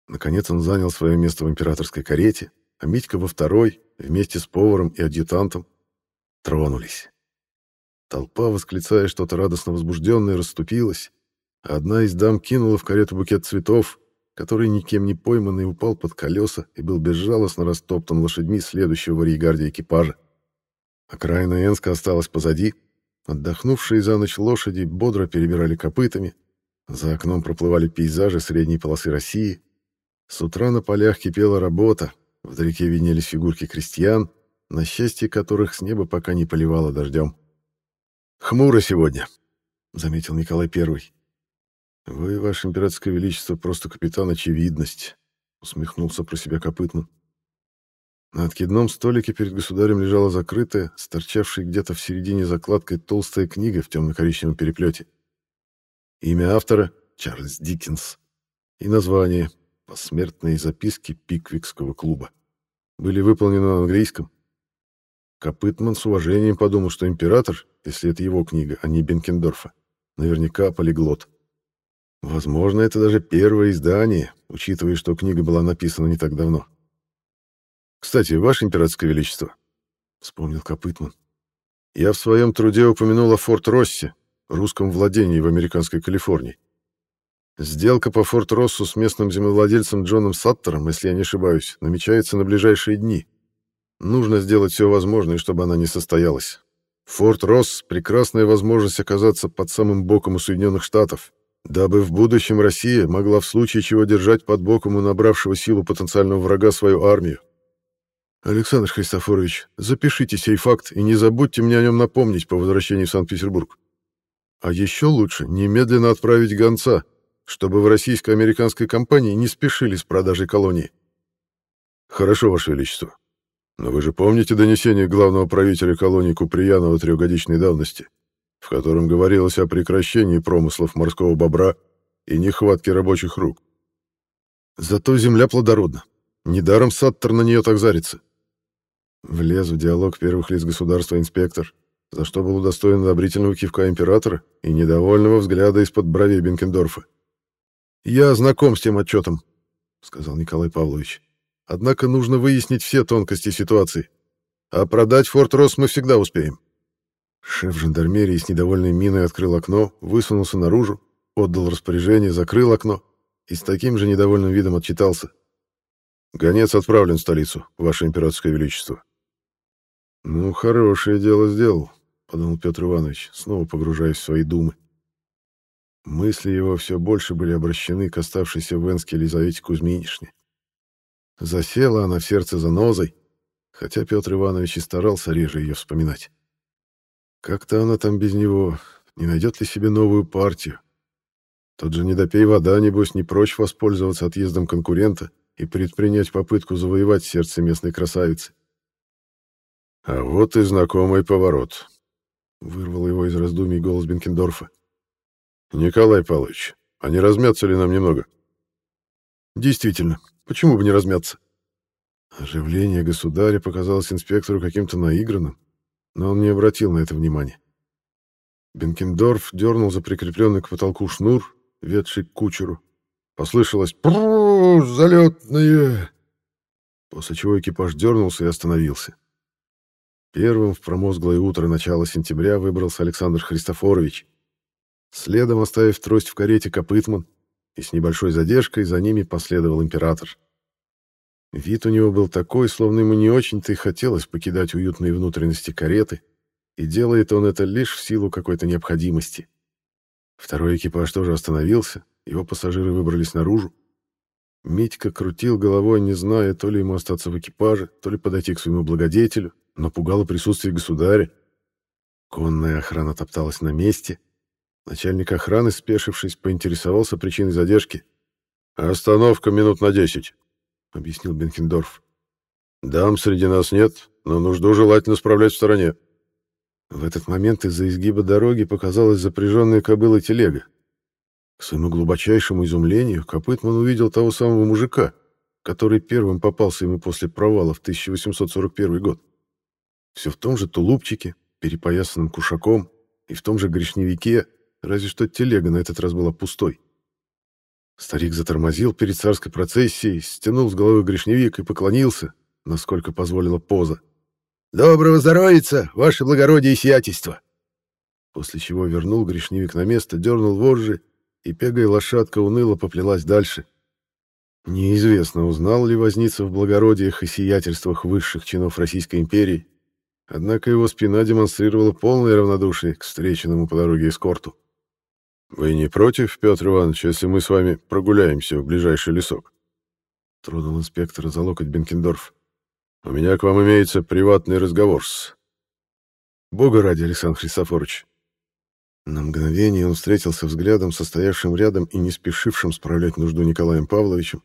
Наконец он занял свое место в императорской карете, а Митька во второй, вместе с поваром и адъютантом, тронулись. Толпа, восклицая что-то радостно возбужденное, расступилась, одна из дам кинула в карету букет цветов, который никем не пойманный упал под колеса и был безжалостно растоптан лошадьми следующего в арьегарде экипажа. Окраина Энска осталась позади, отдохнувшие за ночь лошади бодро перебирали копытами, за окном проплывали пейзажи средней полосы России, с утра на полях кипела работа, вдалеке виднелись фигурки крестьян, на счастье которых с неба пока не поливало дождем. «Хмуро сегодня», — заметил Николай Первый. «Вы, ваше императорское величество, просто капитан очевидность», — усмехнулся про себя Копытман. На откидном столике перед государем лежала закрытая, сторчавшая где-то в середине закладкой толстая книга в темно-коричневом переплете. Имя автора — Чарльз Диккенс. И название — «Посмертные записки Пиквикского клуба». Были выполнены на английском. Копытман с уважением подумал, что император, если это его книга, а не Бенкендорфа, наверняка полиглот. Возможно, это даже первое издание, учитывая, что книга была написана не так давно. «Кстати, Ваше Императорское Величество», — вспомнил Копытман, — «я в своем труде упомянул о Форт-Россе, русском владении в американской Калифорнии. Сделка по Форт-Россу с местным землевладельцем Джоном Саттером, если я не ошибаюсь, намечается на ближайшие дни. Нужно сделать все возможное, чтобы она не состоялась. Форт-Росс — прекрасная возможность оказаться под самым боком у Соединенных Штатов, дабы в будущем Россия могла в случае чего держать под боком у набравшего силу потенциального врага свою армию. Александр Христофорович, запишите сей факт и не забудьте мне о нем напомнить по возвращении в Санкт-Петербург. А еще лучше немедленно отправить гонца, чтобы в российско-американской компании не спешили с продажей колонии. Хорошо, Ваше Величество. Но вы же помните донесение главного правителя колонии Куприянова трехгодичной давности, в котором говорилось о прекращении промыслов морского бобра и нехватке рабочих рук. Зато земля плодородна. Недаром Саттер на нее так зарится. Влез в диалог первых лиц государства инспектор, за что был удостоен одобрительного кивка императора и недовольного взгляда из-под бровей Бенкендорфа. «Я знаком с тем отчетом», — сказал Николай Павлович. Однако нужно выяснить все тонкости ситуации. А продать Форт Росс мы всегда успеем. Шеф жандармерии с недовольной миной открыл окно, высунулся наружу, отдал распоряжение, закрыл окно и с таким же недовольным видом отчитался. «Гонец отправлен в столицу, Ваше Императорское Величество». «Ну, хорошее дело сделал», — подумал Петр Иванович, снова погружаясь в свои думы. Мысли его все больше были обращены к оставшейся в Энске Елизавете Кузьминишне. Засела она в сердце занозой, хотя Петр Иванович и старался реже ее вспоминать. Как-то она там без него, не найдет ли себе новую партию? Тот же недопей вода, небось, не прочь воспользоваться отъездом конкурента и предпринять попытку завоевать сердце местной красавицы. А вот и знакомый поворот. Вырвал его из раздумий голос Бенкендорфа. Николай Павлович, а не размяться ли нам немного? Действительно, Почему бы не размяться? Оживление государя показалось инспектору каким-то наигранным, но он не обратил на это внимания. Бенкендорф дернул за прикрепленный к потолку шнур, ведший к кучеру. Послышалось «Пру! Залетные!» После чего экипаж дернулся и остановился. Первым в промозглое утро начала сентября выбрался Александр Христофорович. Следом, оставив трость в карете, Копытман, и с небольшой задержкой за ними последовал император. Вид у него был такой, словно ему не очень-то и хотелось покидать уютные внутренности кареты, и делает он это лишь в силу какой-то необходимости. Второй экипаж тоже остановился, его пассажиры выбрались наружу. Митька крутил головой, не зная, то ли ему остаться в экипаже, то ли подойти к своему благодетелю, но пугало присутствие государя. Конная охрана топталась на месте. Начальник охраны, спешившись, поинтересовался причиной задержки. «Остановка минут на десять», — объяснил Бенкендорф. «Дам среди нас нет, но нужду желательно справлять в стороне». В этот момент из-за изгиба дороги показалась запряженная кобыла телега. К своему глубочайшему изумлению Копытман увидел того самого мужика, который первым попался ему после провала в 1841 год. Все в том же тулупчике, перепоясанном кушаком и в том же грешневике, разве что телега на этот раз была пустой. Старик затормозил перед царской процессией, стянул с головы грешневик и поклонился, насколько позволила поза. «Доброго здоровица, ваше благородие и сиятельство!» После чего вернул грешневик на место, дернул вожжи, и пегая лошадка уныло поплелась дальше. Неизвестно, узнал ли возница в благородиях и сиятельствах высших чинов Российской империи, однако его спина демонстрировала полное равнодушие к встреченному по дороге эскорту. «Вы не против, Петр Иванович, если мы с вами прогуляемся в ближайший лесок?» Тронул инспектора за локоть Бенкендорф. У меня к вам имеется приватный разговор с... Бога ради, Александр Христофорович. На мгновение он встретился взглядом со стоявшим рядом и не спешившим справлять нужду Николаем Павловичем,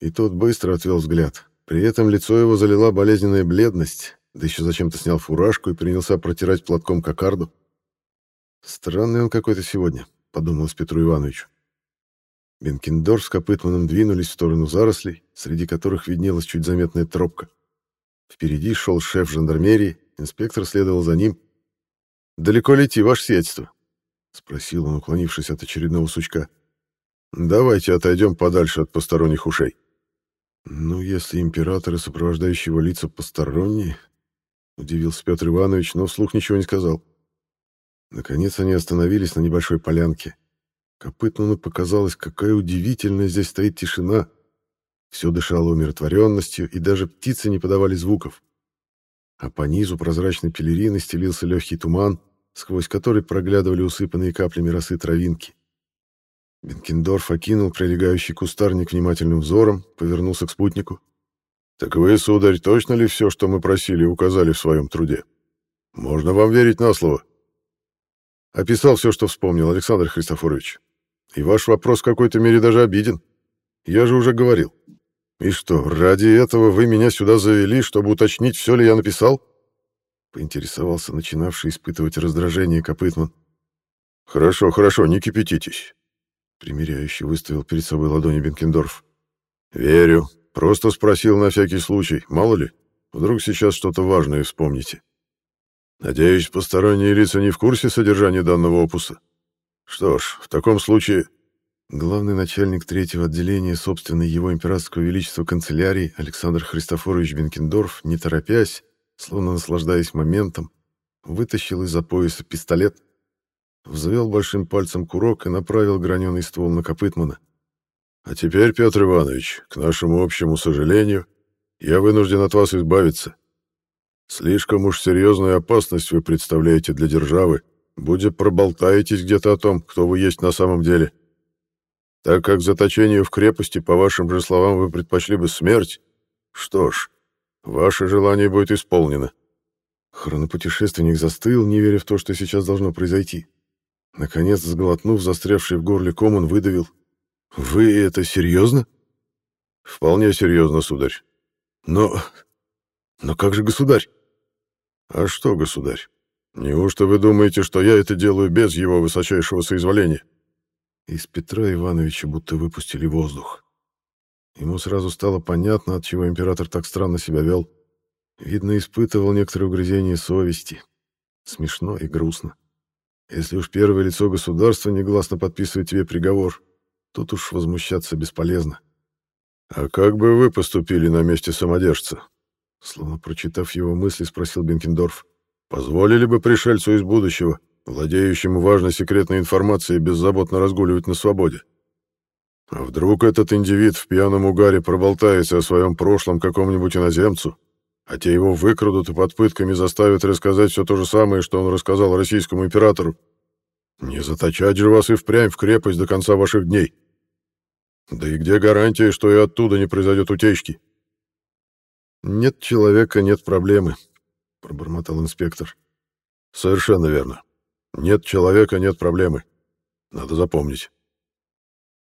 и тот быстро отвел взгляд. При этом лицо его залила болезненная бледность, да еще зачем-то снял фуражку и принялся протирать платком кокарду. «Странный он какой-то сегодня», — подумалось Петру Ивановичу. Бенкендорф с Копытманом двинулись в сторону зарослей, среди которых виднелась чуть заметная тропка. Впереди шел шеф жандармерии, инспектор следовал за ним. «Далеко лети, ваше сиятельство?» — спросил он, уклонившись от очередного сучка. «Давайте отойдем подальше от посторонних ушей». «Ну, если император и сопровождающие его лица посторонние...» — удивился Петр Иванович, но вслух ничего не сказал. Наконец они остановились на небольшой полянке. Копытману показалось, какая удивительная здесь стоит тишина — все дышало умиротворенностью, и даже птицы не подавали звуков. А по низу прозрачной пелерины стелился легкий туман, сквозь который проглядывали усыпанные каплями росы травинки. Бенкендорф окинул прилегающий кустарник внимательным взором, повернулся к спутнику. «Так вы, сударь, точно ли все, что мы просили, указали в своем труде? Можно вам верить на слово?» Описал все, что вспомнил, Александр Христофорович. И ваш вопрос в какой-то мере даже обиден. Я же уже говорил. «И что, ради этого вы меня сюда завели, чтобы уточнить, все ли я написал?» Поинтересовался начинавший испытывать раздражение Копытман. «Хорошо, хорошо, не кипятитесь», — примиряющий выставил перед собой ладони Бенкендорф. «Верю. Просто спросил на всякий случай, мало ли, вдруг сейчас что-то важное вспомните. Надеюсь, посторонние лица не в курсе содержания данного опуса. Что ж, в таком случае Главный начальник третьего отделения собственной его императорского величества канцелярии Александр Христофорович Бенкендорф, не торопясь, словно наслаждаясь моментом, вытащил из-за пояса пистолет, взвел большим пальцем курок и направил граненый ствол на Копытмана. «А теперь, Петр Иванович, к нашему общему сожалению, я вынужден от вас избавиться. Слишком уж серьезную опасность вы представляете для державы, будь проболтаетесь где-то о том, кто вы есть на самом деле». Так как заточению в крепости, по вашим же словам, вы предпочли бы смерть, что ж, ваше желание будет исполнено. Хронопутешественник застыл, не веря в то, что сейчас должно произойти. Наконец, сглотнув застрявший в горле ком, он выдавил. «Вы это серьезно?» «Вполне серьезно, сударь. Но... но как же государь?» «А что, государь? Неужто вы думаете, что я это делаю без его высочайшего соизволения?» Из Петра Ивановича будто выпустили воздух. Ему сразу стало понятно, от чего император так странно себя вел. Видно, испытывал некоторые угрызения совести. Смешно и грустно. Если уж первое лицо государства негласно подписывает тебе приговор, тут уж возмущаться бесполезно. «А как бы вы поступили на месте самодержца?» Словно прочитав его мысли, спросил Бенкендорф. «Позволили бы пришельцу из будущего владеющему важной секретной информацией, беззаботно разгуливать на свободе? А вдруг этот индивид в пьяном угаре проболтается о своем прошлом какому-нибудь иноземцу, а те его выкрадут и под пытками заставят рассказать все то же самое, что он рассказал российскому императору? Не заточать же вас и впрямь в крепость до конца ваших дней. Да и где гарантия, что и оттуда не произойдет утечки? Нет человека, нет проблемы, пробормотал инспектор. Совершенно верно. Нет человека, нет проблемы. Надо запомнить.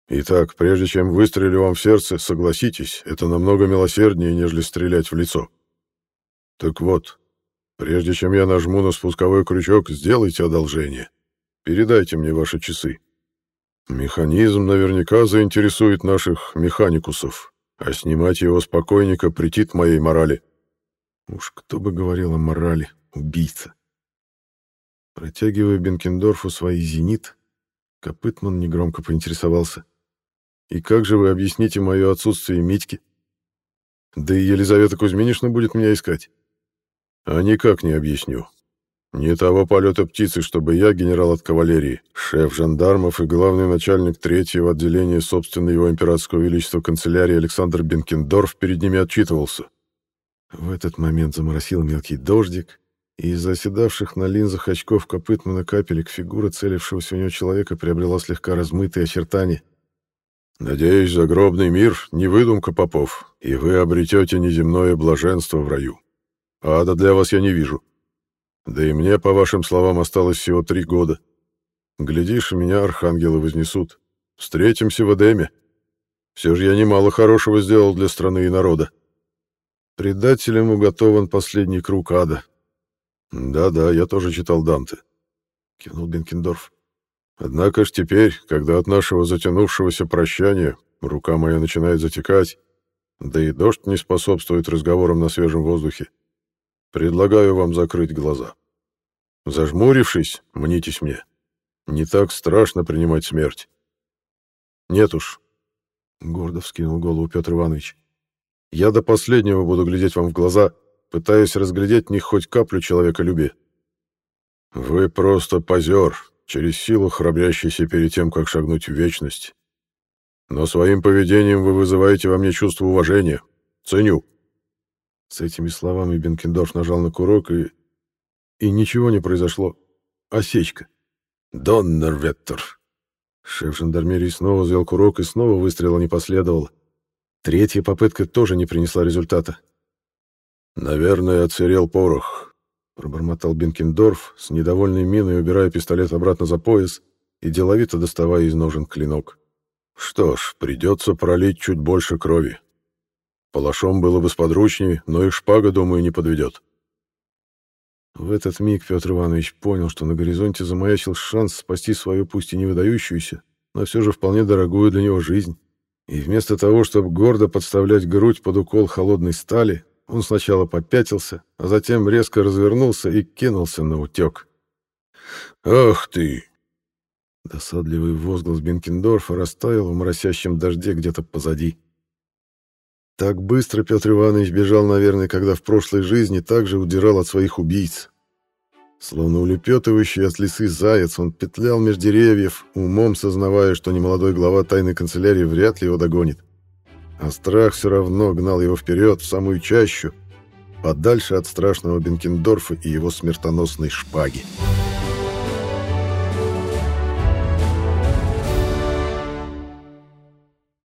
Итак, прежде чем выстрелю вам в сердце, согласитесь, это намного милосерднее, нежели стрелять в лицо. Так вот, прежде чем я нажму на спусковой крючок, сделайте одолжение. Передайте мне ваши часы. Механизм наверняка заинтересует наших механикусов, а снимать его спокойника претит моей морали. Уж кто бы говорил о морали, убийца. Протягивая Бенкендорфу свои «Зенит», Копытман негромко поинтересовался. «И как же вы объясните мое отсутствие Митьки? Да и Елизавета Кузьминишна будет меня искать». «А никак не объясню. Не того полета птицы, чтобы я, генерал от кавалерии, шеф жандармов и главный начальник третьего отделения собственного его императорского величества канцелярии Александр Бенкендорф перед ними отчитывался». В этот момент заморосил мелкий дождик, и из-за оседавших на линзах очков копытмана капелек фигура целившегося у него человека приобрела слегка размытые очертания. «Надеюсь, загробный мир — не выдумка попов, и вы обретете неземное блаженство в раю. Ада для вас я не вижу. Да и мне, по вашим словам, осталось всего три года. Глядишь, меня архангелы вознесут. Встретимся в Эдеме. Все же я немало хорошего сделал для страны и народа. Предателям уготован последний круг ада, «Да-да, я тоже читал Данте», — кивнул Бенкендорф. «Однако ж теперь, когда от нашего затянувшегося прощания рука моя начинает затекать, да и дождь не способствует разговорам на свежем воздухе, предлагаю вам закрыть глаза. Зажмурившись, мнитесь мне. Не так страшно принимать смерть». «Нет уж», — гордо вскинул голову Петр Иванович. «Я до последнего буду глядеть вам в глаза» пытаясь разглядеть них хоть каплю человеколюбия. «Вы просто позер, через силу храбрящийся перед тем, как шагнуть в вечность. Но своим поведением вы вызываете во мне чувство уважения. Ценю». С этими словами Бенкендорф нажал на курок, и... И ничего не произошло. Осечка. «Доннерветтер!» Шеф жандармерии снова взвел курок, и снова выстрела не последовало. Третья попытка тоже не принесла результата. «Наверное, отсырел порох», — пробормотал Бенкендорф, с недовольной миной убирая пистолет обратно за пояс и деловито доставая из ножен клинок. «Что ж, придется пролить чуть больше крови. Палашом было бы сподручнее, но и шпага, думаю, не подведет». В этот миг Петр Иванович понял, что на горизонте замаячил шанс спасти свою пусть и не выдающуюся, но все же вполне дорогую для него жизнь. И вместо того, чтобы гордо подставлять грудь под укол холодной стали, он сначала попятился, а затем резко развернулся и кинулся на утек. «Ах ты!» Досадливый возглас Бенкендорфа растаял в моросящем дожде где-то позади. Так быстро Петр Иванович бежал, наверное, когда в прошлой жизни также удирал от своих убийц. Словно улепетывающий от лисы заяц, он петлял меж деревьев, умом сознавая, что немолодой глава тайной канцелярии вряд ли его догонит а страх все равно гнал его вперед, в самую чащу, подальше от страшного Бенкендорфа и его смертоносной шпаги.